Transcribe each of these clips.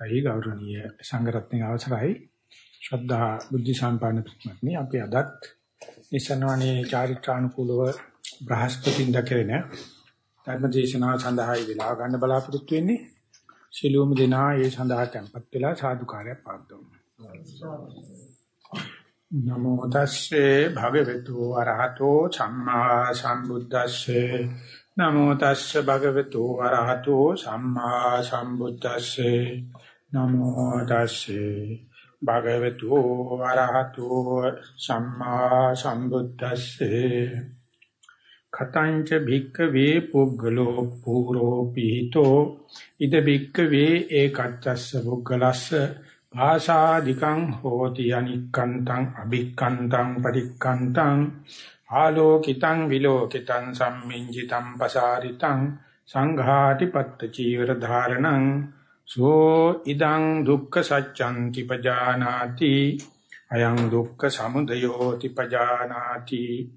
අවස්ථයි ගෞරවනීය සංඝරත්නයේ අවසරයි. ශ්‍රද්ධා බුද්ධ සම්පන්න පිටමත්නි අපි අදත් නිසනවනේ චාරිත්‍රානුකූලව බ්‍රහස්පතින් දකිරෙන ධර්මදේශනාව සඳහායි වෙලා ගන්න බලාපොරොත්තු වෙන්නේ. සිළුම දෙනා ඒ සඳහා tempත් වෙලා සාදුකාරය පාදවමු නමෝ තස්සේ භගවතු අරහතෝ සම්මා සම්බුද්දස්සේ. නමෝ තස්ස භගවතු වරහතෝ සම්මා සම්බුද්දස්සේ. නමෝ තස්සේ. භගවතු වරහතෝ සම්මා සම්බුද්දස්සේ. කතංච භික්ඛවේ පුග්ගලෝ පුරෝ පීතෝ ඉද භික්ඛවේ ඒකච්චස්ස පුග්ගලස්ස භාෂාදිකං හෝති අනික්කන්තං අභික්කන්තං පරික්කන්තං ආලෝකිතං විලෝකිතං සම්මිංජිතං පසාරිතං. සංඝාටිපත්ත චීවර ධාරණං. සෝ ඉදං දුක්ඛ සත්‍යං පජානාති। අයං දුක්ඛ සමුදයෝති පජානාති।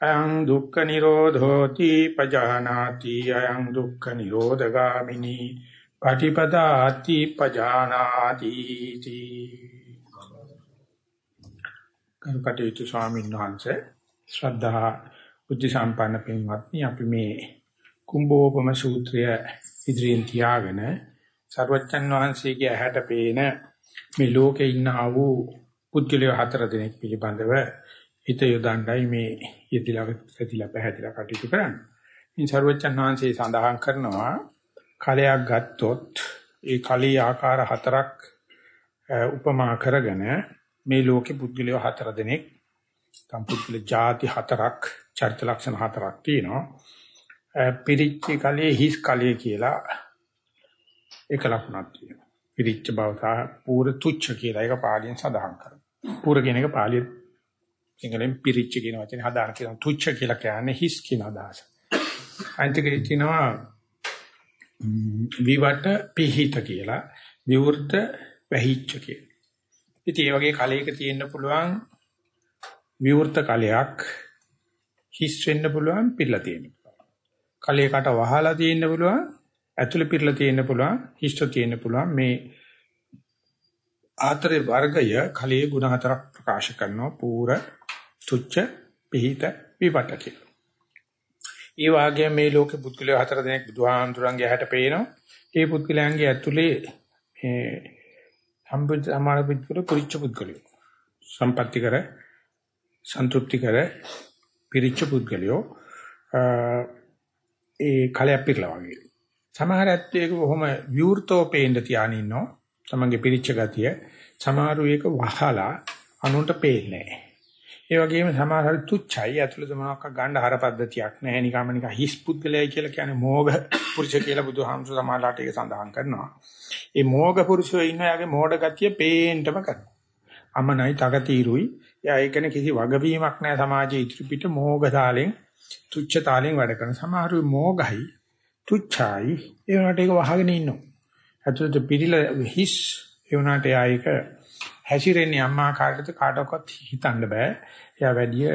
අයං දුක්ඛ නිරෝධෝති පජානාති। අයං දුක්ඛ නිරෝධගාමිනී। පටිපදාති පජානාති। කරුකටේතු ස්වාමීන් වහන්සේ ශ්‍රද්ධා බුද්ධ සම්පන්න පින්වත්නි අපි මේ කුම්භෝපම සූත්‍රය ඉදිරියෙන් තියාගෙන සර්වච්ඡන් වහන්සේගේ ඇහැට පේන මේ ලෝකේ ඉන්න ආ වූ පුද්ගලයෝ හතර දෙනෙක් පිළිබඳව හිත යොදණ්ඩයි මේ යෙතිලා පැතිලා පැහැදිලා කටයුතු කරන්නේ. ඉන් සර්වච්ඡන් වහන්සේ සඳහන් කරනවා කලයක් ගත්තොත් ඒ කලී ආකාර හතරක් උපමා කරගෙන මේ ලෝකේ පුද්ගලයෝ හතර දෙනෙක් සම්පූර්ණ ಜಾති හතරක් චරිත ලක්ෂණ හතරක් තියෙනවා. පිරිච්ච කලයේ හිස් කලයේ කියලා එක ලක්ෂණක් තියෙනවා. පිරිච්ච බව සහ පූර තුච්ච කියලා එක පාලියෙන් සඳහන් කරනවා. පූර කියන එක පාලියෙන් සිංහලෙන් පිරිච්ච කියන වචනේ හදාන කියන තුච්ච කියලා කියන්නේ හිස් කියන අදහස. අන්තිකේ කියනවා විවට පිහිත කියලා විවෘත වැහිච්ච කියලා. ඉතින් මේ වගේ කලයක තියෙන්න පුළුවන් විවෘත කලයක් හිස් වෙන්න පුළුවන් පිරලා තියෙන්න පුළුවන්. කලයකට වහලා තියෙන්න පුළුවන් ඇතුළේ පිරලා තියෙන්න පුළුවන් හිස්ට තියෙන්න පුළුවන් මේ ආතරේ වර්ගය කලයේ ಗುಣ හතරක් ප්‍රකාශ කරනවා පූර තුච්ච පිහිත විපට කියලා. ඒ වාගේම මේ ලෝකේ පුද්ගලයෝ හතර දෙනෙක් බුදුහාමුදුරන්ගේ ඇහැට පේනවා. ඒ පුද්ගලයන්ගේ ඇතුලේ මේ සම්බුද්ධ සමාන පුද්ගලෝ කුරිච්ච පුද්ගලයෝ. සම්පත්‍ති කර සන්තුෂ්ටි කර පිරිච්ච පුද්ගලයෝ ඒ කලයක් පිරලා වගේ. සමහර ඇත්තේක කොහොම විවෘතව පේන්න තියාගෙන ඉන්නවා. තමන්ගේ පිරිච්ච ගතිය. සමහරු ඒක වහලා අනුන්ට පේන්නේ නැහැ. ඒ වගේම සමහර තුච්චයි ඇතුළත මොනවාක් ගන්න හර පද්ධතියක් නැහැ. නිකම්ම නිකන් හිස් පුද්ගලයයි කියලා කියන්නේ මෝග පුරුෂ කියලා බුදුහාමුදුර සමාලාට ඒක සඳහන් කරනවා. ඒ මෝග පුරුෂයෝ ඉන්න යාගේ මෝඩ ගතිය පේන්නම කරනවා. අමනයි තකතිරුයි එයා ඒකන කිසි වගවීමක් නැහැ සමාජයේ ඉදිරි පිට මෝගතාලෙන් තුච්ඡ තාලෙන් වැඩ කරන සමහරු මෝගයි තුච්ඡයි ඒ වුණාට ඒක වහගෙන ඉන්නවා. ඇතුළත පිළිල හිස් ඒ වුණාට එයා ඒක හැසිරෙන්නේ අම්මා කාටද කාටවත් හිතන්න බෑ. එයා වැඩි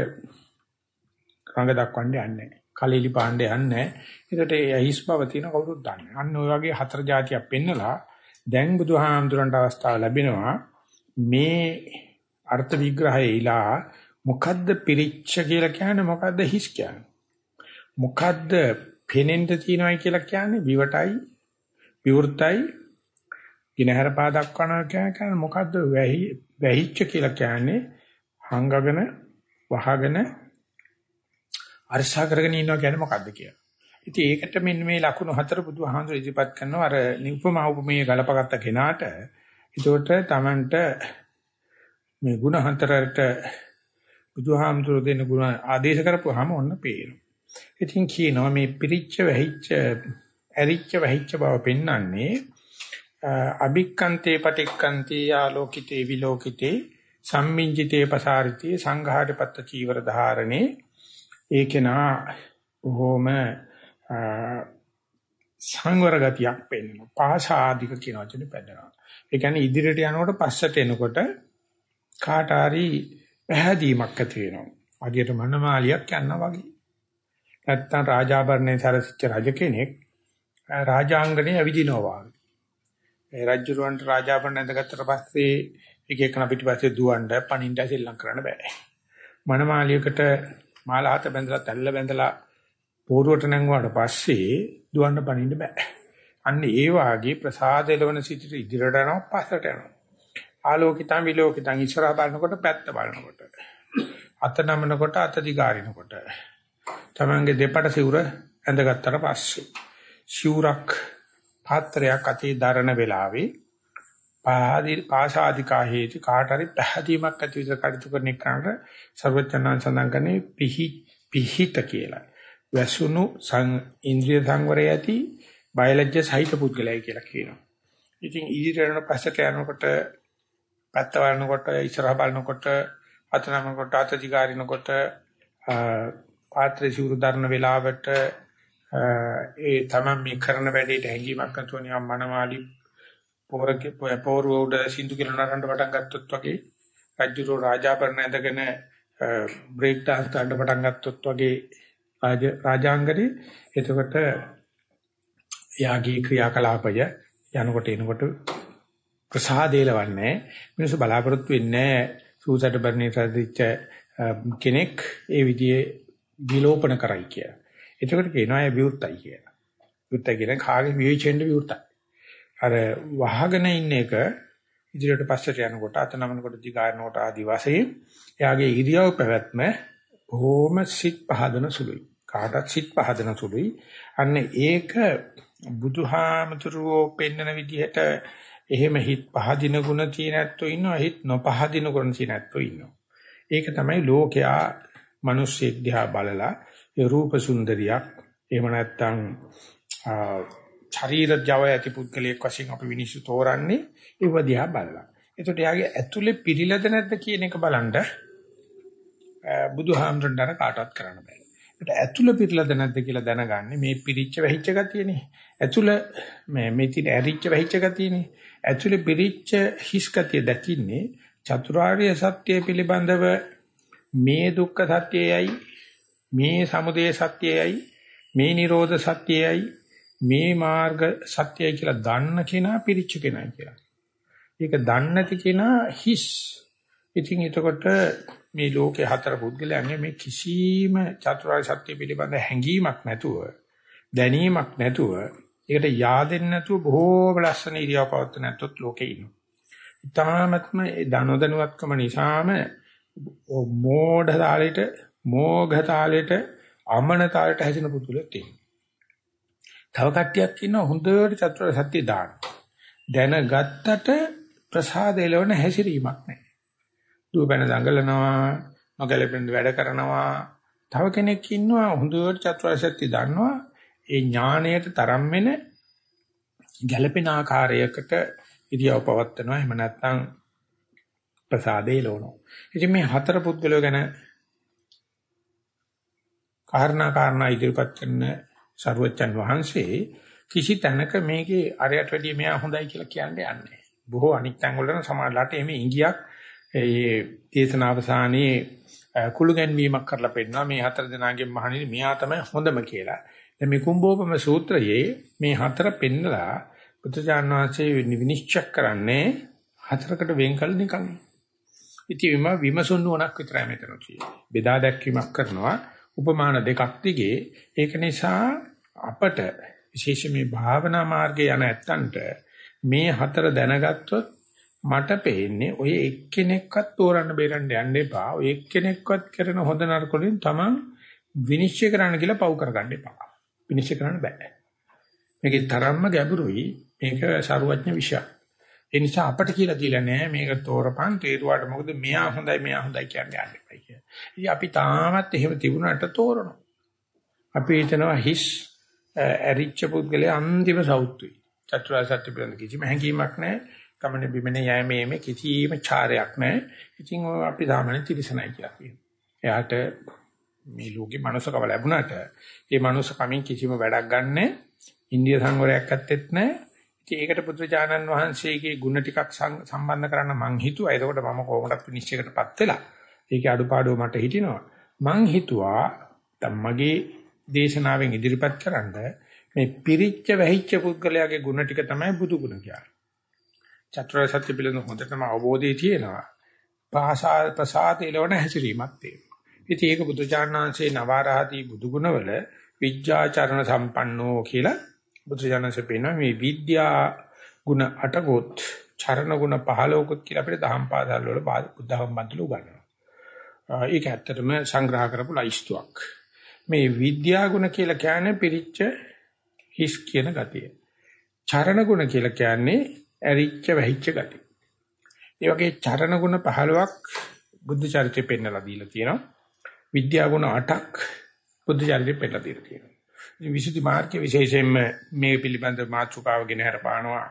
රඟ දක්වන්න යන්නේ නැහැ. කලීලි පාණ්ඩේ යන්නේ නැහැ. ඒකට ඒ හිස් බව තියෙන කවුරුත් දන්නේ. අන්න ඔය වගේ හතර જાතියක් පෙන්නලා දැන් බුදුහාමුදුරන්ට අවස්ථාව ලැබෙනවා මේ අර්ථ විග්‍රහයේලා මොකද්ද පිරිච්ච කියලා කියන්නේ මොකද්ද හිස් කියන්නේ මොකද්ද පෙනෙන්න තියනවයි කියලා කියන්නේ විවටයි විවෘතයි ගිනහර පාදක් කරනවා කියන්නේ මොකද්ද වැහි වැහිච්ච කියලා කියන්නේ හංගගෙන වහගෙන අරසා කරගෙන ඉන්නවා කියන්නේ මොකද්ද කියලා. ඉතින් ඒකට මෙන්න මේ ලකුණු හතර බුදුහාමුදුර ඉදිරිපත් කරනවා අර නිප්පමා උපමේය ගලපගත්ත කෙනාට. ඒකට Tamanට මේ ಗುಣ හතරට බුදුහාමුදුර දෙන ಗುಣ ආදේශ කරපුවාම ඔන්න පේනවා. ඉතින් කියනවා මේ පිරිච්ච වැහිච්ච ඇරිච්ච වැහිච්ච බව පෙන්වන්නේ අභික්කන්තේ පටික්කන්තේ ආලෝකිතේ විලෝකිතේ සම්මිංජිතේ පසාරිතේ සංඝාටපත්ත චීවර ධාරණේ ඒකේනා බොහොම සංවර ගතියක් පෙන්වනවා. පාශාදික කියන වචනේ පෙන්නනවා. ඒ කියන්නේ ඉදිරියට යනකොට පස්සට එනකොට කාට හරි පැහැදීමක් ඇති වෙනවා. අදියට මනමාලියක් යනවා වගේ. නැත්තම් රාජාභරණේ සරසිච්ච රජ කෙනෙක් රාජාංගනේ ඇවිදිනවා වගේ. ඒ රජුරවන්ට රාජාපන්න ඇඳගත්තට පස්සේ එක එකන පිටිපස්සේ දුවන්න පණින්න සෙල්ලම් කරන්න බෑ. මනමාලියකට මාලාහත බැඳලා තැල්ල බැඳලා පෝරුවට නැංගුවාට පස්සේ දුවන්න පණින්න බෑ. අන්න ඒ වාගේ ප්‍රසාද එළවන සිටිට ඉදිරියට යනවා පස්සට යනවා. ආලෝකිතං විලෝකිතං ඉස්සරහ බලනකොට පැත්ත බලනකොට අත නමනකොට අත දිගාරිනකොට තමංගේ දෙපට සිවුර ඇඳගත්තට පස්සේ සිවුරක් පාත්‍රයක් අතේ දරන වෙලාවේ පාදී පාශාදිකා හේති කාට හරි පැහැදීමක් ඇති විදිහට කටයුතු කරන එකට සර්වචනන් සඳහන් කරන්නේ පිහි පිහිත කියලා. වැසුණු ඉන්ද්‍රිය සංවරය ඇති බයලජ්‍ය සහිත පුද්ගලයයි කියලා කියනවා. ඉතින් ඊට පස්සට යනකොට පැත්ත බලනකොට ඉස්සරහ බලනකොට අත නමනකොට අත දිගාරිනකොට පාත්‍රය සිවුරු දරන වෙලාවට ඒ තමයි මේ කරන වැඩේට හැංගීමක් නැතුව නිකන් මනමාලි පොරකේ පොර උඩ සින්දු කියලා නරන්න පටන් ගත්තොත් වගේ රජුරෝ රාජාපරණ ඇඳගෙන බ්‍රේක් ඩාන්ස් කරන්න පටන් ගත්තොත් වගේ රාජ රාජාංගනේ. එතකොට යාගී ක්‍රියාකලාපය යනකොට එනකොට ප්‍රසාදේලවන්නේ. මිනිස්සු බලාපොරොත්තු වෙන්නේ සූසට බර්ණේ සදිච්ච කෙනෙක් ඒ විදිහේ විලෝපන කරයි කියලා. එතකොට කියනවා ඒ විවුර්තයි කියලා. විවුර්තයි කියන කාගේ විවේචෙන්ද විවුර්තයි. අර වහගෙන ඉන්න එක ඉදිරියට පස්සට යනකොට අත නමනකොට දිගාරනකොට ආදි වශයෙන් එයාගේ ඉරියව් පැවැත්ම බොහොම සිත් පහදන සුළුයි. කාටත් සිත් පහදන සුළුයි. අන්න ඒක බුදුහාමතුරුවෝ පෙන්නන විදිහට එහෙම හිත් පහදින ගුණ තියෙන ඇත්තෝ ඉන්නවා හිත් නොපහදින ගුණ තියෙන ඇත්තෝ ඉන්නවා. ඒක තමයි ලෝකයා මිනිස්සෙක් දිහා බලලා ඒ රූප සුන්දරියක් එහෙම නැත්නම් ශරීර ජවය ඇති පුද්ගලයෙක් වශයෙන් අපි විනිශ්චය තෝරන්නේ ඒව දිහා බලලා. එතකොට යාගේ ඇතුලේ පිළිලද නැද්ද කියන එක බලන්න බුදුහාමරණ්ඩර කාටවත් කරන්න බෑ. ඒකට ඇතුල පිළිලද නැද්ද කියලා දැනගන්නේ මේ පිරිච්ච වැහිච්ච ගතියනේ. ඇතුල මේ මේ තියෙන ඇරිච්ච වැහිච්ච ගතියනේ. ඇතුලේ පිරිච්ච හිස් ගතිය දකින්නේ චතුරාර්ය සත්‍ය පිළිබඳව මේ දුක්ඛ සත්‍යයයි මේ සමුදය සත්‍යයයි මේ නිරෝධ සත්‍යයයි මේ මාර්ග සත්‍යයයි කියලා දන්න කෙනා පිරිච්ච කෙනා කියලා. ඒක දන්නේ නැති කෙනා හිස්. ඉතින් එතකොට මේ ලෝකේ හතර පුද්ගලයන්ගේ මේ කිසිම චතුරාර්ය සත්‍ය පිළිබඳ හැඟීමක් නැතුව දැනීමක් නැතුව ඒකට yaadෙන්නේ නැතුව බොහෝම ලස්සන ඉරියව් පවත්වන නැත්තොත් ලෝකේ ඉන්නවා. ඊ타මත්ම දනොදනුවත්කම නිසාම මෝඩ තාලෙට මෝඝ තාලෙට අමන තාලෙට හැදෙන පුදුලක් තියෙනවා. තව කට්ටියක් ඉන්නවා හොඳට චතුරාර්ය සත්‍ය දාන. දැනගත්තට ප්‍රසාද එළවන හැසිරීමක් නැහැ. දුවපැන දඟලනවා, නොගැලපෙන වැඩ කරනවා. තව කෙනෙක් ඉන්නවා හොඳට චතුරාර්ය සත්‍ය දන්නවා. ඒ ඥාණයට තරම් වෙන ගැළපෙන ආකාරයකට ඉරියව් පවත්නවා. එහෙම නැත්නම් ප්‍රසාදේ ලෝනෝ. ඉතින් මේ හතර පුද්ගලයෝ ගැන කාරණා කාරණා ඉදිරිපත් කරන සරුවච්චන් වහන්සේ කිසි තැනක මේකේ අරයට වැඩිය මෙයා හොඳයි කියලා කියන්නේ යන්නේ. බොහෝ අනික් තැන් වල සමාජලාට එමේ ඉංගියක් ඒ දේශනාවසානයේ කුළු ගැන්වීමක් කරලා පෙන්නනවා මේ හතර දෙනාගෙන් මහණෙනි මෙයා තමයි හොඳම කියලා. දැන් මේ කුම්භෝපම සූත්‍රයේ මේ හතර පෙන්නලා බුදුජාන විශ්වසේ විනිශ්චය කරන්නේ හතරකට වෙන් කළ නිකන්. ඉතින් විමසුන් නුවණක් විතරයි මෙතන තියෙන්නේ. බෙදා දැක්වීමක් කරනවා. උපමාන දෙකක් දිගේ ඒක නිසා අපට විශේෂ මේ භාවනා මාර්ගේ යන ඇත්තන්ට මේ හතර දැනගත්තොත් මට පේන්නේ ඔය එක්කෙනෙක්වත් තෝරන්න බේරන්න යන්න එපා. ඔය එක්කෙනෙක්වත් කරන හොඳ නරක වලින් තමන් විනිශ්චය කරන්න කියලා පව් කරගන්න එපා. විනිශ්චය කරන්න බෑ. මේකේ තරම්ම ගැඹුරුයි. මේක සරුවඥ විෂයක්. ඒ නිසා අපට කියලා දීලා නැහැ මේක තෝරපන් තේරුවාට මොකද මෙයා හොඳයි මෙයා හොඳයි කියන්නේ යන්න එපා කියලා. ඉතින් අපි තාමත් එහෙම තිබුණාට තෝරනවා. අපි හිතනවා හිස් ඇරිච්ච පුද්ගලයා අන්තිම සෞත්තුයි. චතුරාර්ය සත්‍ය පිළිබඳ කිසිම හැඟීමක් නැහැ. ගමන බිමනේ යෑමේ මේ කිසිම චාරයක් නැහැ. ඉතින් අපි සාමාන්‍ය තිරසනයි කියලා කියනවා. එයාට මේ ලෝකේ මනුස්සකම ලැබුණාට ඒ මනුස්සකමින් කිසිම වැඩක් ගන්නෑ. ඉන්දිය සංවරයක් ඇත්තෙත් නැහැ. ඉතින් ඒකට පුත්‍රජානන් වහන්සේගේ ಗುಣ ටිකක් සම්බන්ධ කරන්න මං හිතුවා. එතකොට මම කොහොමදත් නිශ්චයකටපත් වෙලා. ඒකේ අඩුපාඩුව මට හිටිනවා. මං හිතුවා දැන් මගේ දේශනාවෙන් ඉදිරිපත් කරන්න මේ පිරිච්ච වැහිච්ච පුද්ගලයාගේ ಗುಣ ටික තමයි බුදු ගුණ කියන්නේ. චතුරාර්ය සත්‍ය පිළිබඳ හොඳටම අවබෝධය තියෙනවා. භාෂා ප්‍රසාද එළවන හැසිරීමක් තියෙනවා. ඉතින් ඒක බුදුචානන්සේ නවාරහදී බුදුගුණවල විද්‍යාචරණ සම්පන්නෝ කියලා බුදුචානන්සේ පෙන්නන මේ විද්‍යා ගුණ අටකොත් චරණ ගුණ 15කොත් කියලා අපිට දහම් පාඩල් වල බුද්ධහම් බන්තුල උගන්වනවා. ඒක ඇත්තටම සංග්‍රහ කරපු ලයිස්තුවක්. මේ විද්‍යා ගුණ කියලා කියන්නේ පිරිච්ච හිස් කියන ගතිය. චරණ ගුණ කියලා කියන්නේ ඇරිච්ච වැහිච්ච ගතිය. ඒ වගේ චරණ ගුණ 15ක් බුද්ධ චරිතේ පෙන්නලා දීලා තියෙනවා. විද්‍යා ගුණ 8ක් බුද්ධ චරිතේ පෙන්නලා දීලා තියෙනවා. ඉතින් විසුද්ධි මාර්ගයේ විශේෂයෙන්ම මේ පිළිබඳ මාතෘකාවගෙන හරපානවා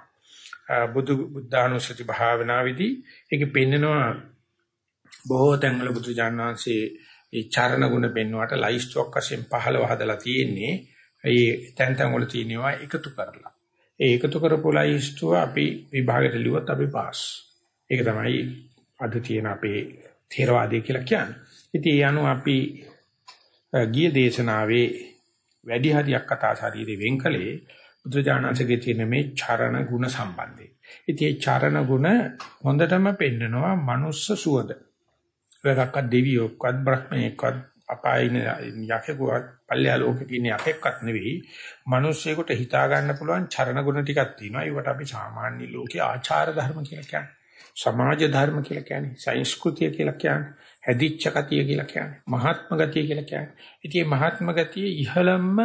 බුදු බුද්ධානුස්සති භාවනාවේදී ඒක පෙන්නනවා බොහෝ තැන්වල බුදු ජානනාංශයේ ඒ චරණ ගුණ පෙන්වුවට ලයිස්ට්ුවක් වශයෙන් 15 හදලා තියෙන්නේ ඒ තැන් තැන් වල තියෙනවා එකතු කරලා. ඒ එකතු කරපු ලයිස්ට්ුව අපි විභාගයට ලියුවොත් අපි පාස්. ඒක තමයි අද තියෙන අපේ ථේරවාදය කියලා කියන්නේ. ඉතින් ඒ අනුව අපි ගිය දේශනාවේ වැඩි හරියක් කතා ශරීරේ වෙන්කලේ බුදුජානකගේ තියෙන මේ චරණ ගුණ සම්බන්ධයි. ඉතින් මේ චරණ ගුණ හොඳටම පෙන්නනවා මනුස්ස සුවඳ. ඒකක්වත් දෙවියෙක්වත් බ්‍රහ්මයෙක්වත් අපායින යකෙකුවත් පල්ලෙහා ලෝකෙක ඉන්න යකෙක්වත් නෙවෙයි. මිනිස්සෙකුට හිතා ගන්න පුළුවන් චරණ ගුණ ටිකක් තියෙනවා. ඒවට අපි සාමාන්‍ය ලෝකයේ ආචාර ධර්ම කියලා කියන්නේ. සමාජ ධර්ම කියලා කියන්නේ. සංස්කෘතිය කියලා කියන්නේ. හැදිච්ච ගතිය කියලා කියන්නේ. මහාත්ම ගතිය කියලා කියන්නේ. ඉතින් මේ මහාත්ම ගතිය ඉහළම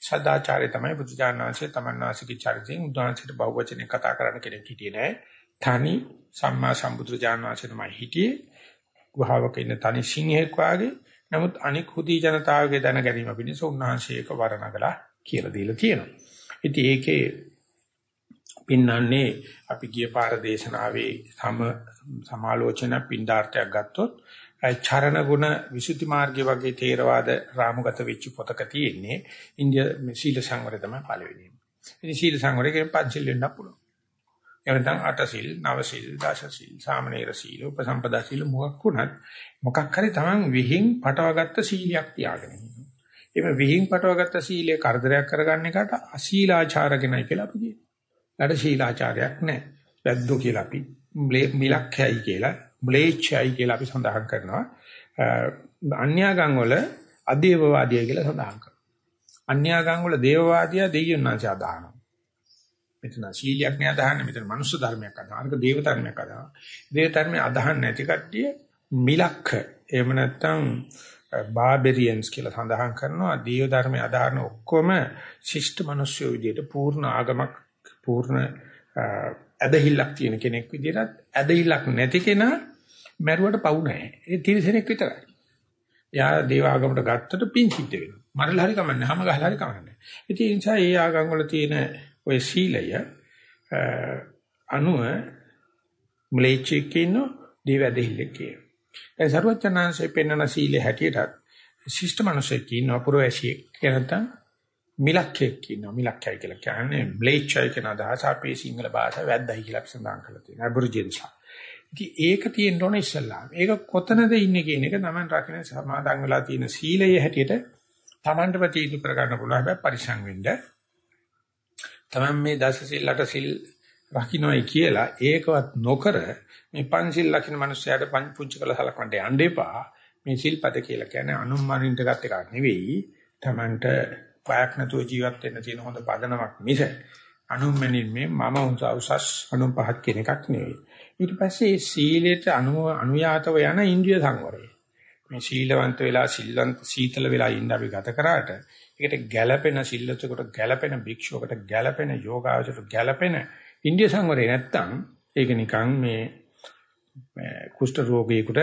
සදාචාරය තමයි බුදුජානනාංශයේ තමන්වාසිකේ චරිතයෙන් උදාහරණයකට බහුවචනේ කතා කරන්න කෙනෙක් හිටියේ නෑ. තනි සම්මා සම්බුදුජානනාංශය තමයි හිටියේ. ගුහාවක ඉන්න තනි සිංහෙක් වාගේ. නමුත් අනික් හුදී ජනතාවගේ දැන ගැනීම පිණිස උන්වහන්සේක වර්ණගලා කියලා දීලා තියෙනවා. ඉතින් ඒකේ පින්නන්නේ අපි ගිය පාර දේශනාවේ සම සමාලෝචන පින්ඩාර්ථයක් ගත්තොත් චරණ ගුණ විසුද්ධි මාර්ගය වගේ තේරවාද රාමුගත වෙච්ච පොතක තියෙන්නේ ඉන්දියා සීල සංවරය තමයි පළවෙනි. ඉතින් සීල සංවරය කියන්නේ පංචශීල වෙන්න පුළුවන්. එහෙම නැත්නම් අට සීල්, නව සීල්, දස සීල්, සාමනීර සීල, උපසම්පදා සීල මොකක් වුණත් මොකක් හරි Taman විහිං පටවගත්ත සීලයක් තියාගෙන ඉන්නවා. එimhe විහිං පටවගත්ත සීලය කරදරයක් කරගන්න එකට අශීලාචාරගෙනයි කියලා අපි කියනවා. ඊට ශීලාචාරයක් නැහැ. වැද්දෝ කියලා අපි මිලක්ඛයයි කියලා ම්ලේච්ඡයි කියලා අපි සඳහන් කරනවා. අන්‍යාගම් වල අදේවවාදිය කියලා සඳහන් කරනවා. අන්‍යාගම් වල දේවවාදියා දෙයියන් වහන්සේ අදහනවා. මෙතන සීලියක් නෑ අදහන්නේ මෙතන මනුස්ස ධර්මයක් අදහනවා. අරක දේව ධර්මයක් අදහනවා. දේව ධර්මය අදහන්නේ නැති කට්ටිය මිලක්ඛ එහෙම නැත්නම් බාබෙරියන්ස් කියලා සඳහන් කරනවා. දේව ධර්මය අදහන ඔක්කොම ශිෂ්ට මිනිස්සු විදියට පූර්ණ ආගමක් පූර්ණ ඇදහිල්ලක් තියෙන කෙනෙක් විදිහට ඇදහිල්ලක් නැති කෙනා මැරුවට පවු නැහැ. ඒ තිරසනෙක් විතරයි. එයා දේව ආගමට ගත්තට පින් සිද්ධ වෙනවා. මරලා හරි කමන්නේ. හැම ගහලා හරි කමන්නේ. ඉතින් ඒ නිසා ඒ ආගම් වල තියෙන ඔය සීලය අනුව ම්ලේච්චෙක් ඉන්න දේව ඇදහිල්ලක් කියන. ඒ සර්වචනාංශයෙන් පෙන්වන සීලේ හැටියටත් ශිෂ්ට මිනිසෙක් ඉන්න පුරවැසියෙක් නැත්නම් මිලක්කෙක් ඉන්නවා. මිලක්කයි කියලා කියන්නේ බ්ලේච්චයි කියන අදහස අපේ සිංහල භාෂාව වැද්දයි කියලා සඳහන් කරලා තියෙනවා. අබුරුජෙන්සා. ඉතින් ඒක තියෙන්න ඕන ඉස්සල්ලාම. ඒක කොතනද ඉන්නේ කියන එක Taman රකින්න සමාදන් වෙලා තියෙන සීලයේ හැටියට Tamanට ප්‍රතිතු කර ගන්න පුළුවන්. හැබැයි පරිසං වෙන්න. Taman මේ දස සිල් අට සිල් රකින්නයි කියලා ඒකවත් නොකර මේ පංචිල් ලකින මිනිස්සයාට පංච පුංචි කළ සලකන්න යන්න එපා. මේ සිල්පද කියලා කියන්නේ අනුම්මනින්ට ගත් එකක් නෙවෙයි. Tamanට බයක් නැතුව ජීවත් වෙන්න තියෙන හොඳ පදනමක් මිස අනුම්මනින් මේ මම උසස් අනුම් පහත් කියන එකක් නෙවෙයි. ඊට පස්සේ සීලයට අනු අනුයාතව යන ඉන්ද්‍රිය සංවරය. මේ සීලවන්ත වෙලා සිල්වන්ත සීතල වෙලා ඉන්න අපි ගත කරාට ඒකට ගැළපෙන සිල්ලතකට ගැළපෙන භික්ෂුවකට ගැළපෙන යෝගාවචරයට ගැළපෙන ඉන්ද්‍රිය සංවරය නැත්තම් ඒක නිකන් මේ කුෂ්ඨ රෝගියෙකුට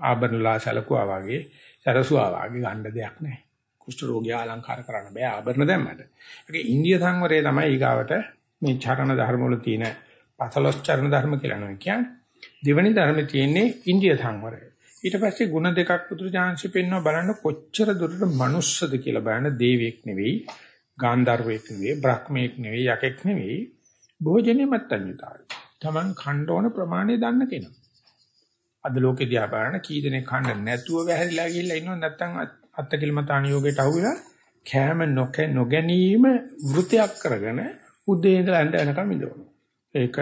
ආභරණලා සලකුවා වගේ සරසුවා වගේ ගන්න දෙයක් නැහැ. කුෂ්ඨ රෝගියා අලංකාර කරන්න බෑ ආභරණ දැම්මට. ඒක ඉන්දිය සංවරය තමයි ඊගාවට මේ චරණ ධර්ම වල තියෙන පතලොස් චරණ ධර්ම කියලා නෝ කියන්නේ. දෙවෙනි ධර්මයේ තියෙන්නේ ඉන්දිය සංවරය. ඊට පස්සේ ಗುಣ දෙකක් පුදුරජාන්සි පෙන්වන බලන්න කොච්චර දුරට මනුස්සද කියලා බලන්න දේවෙක් නෙවෙයි, ගාන්ධර්වෙක් නෙවෙයි, බ්‍රහ්මෙක් නෙවෙයි, යකෙක් නෙවෙයි, භෝජනේ මත්තඤ්‍යතාවය. Taman khණ්ඩෝන ප්‍රමාණය දන්න කෙනා. අද ලෝකේ දිහා බලන කී දෙනෙක් khණ්ඩ නැතුව වැහැරිලා ගිහිල්ලා ඉන්නව නැත්නම් අත්තකිලමතාණ යෝගයට අහුවෙලා කෑම නොක නොගැනීම වෘතයක් කරගෙන උදේ ඉඳලා ඇඳ වෙනකම් ඉඳවනවා. ඒක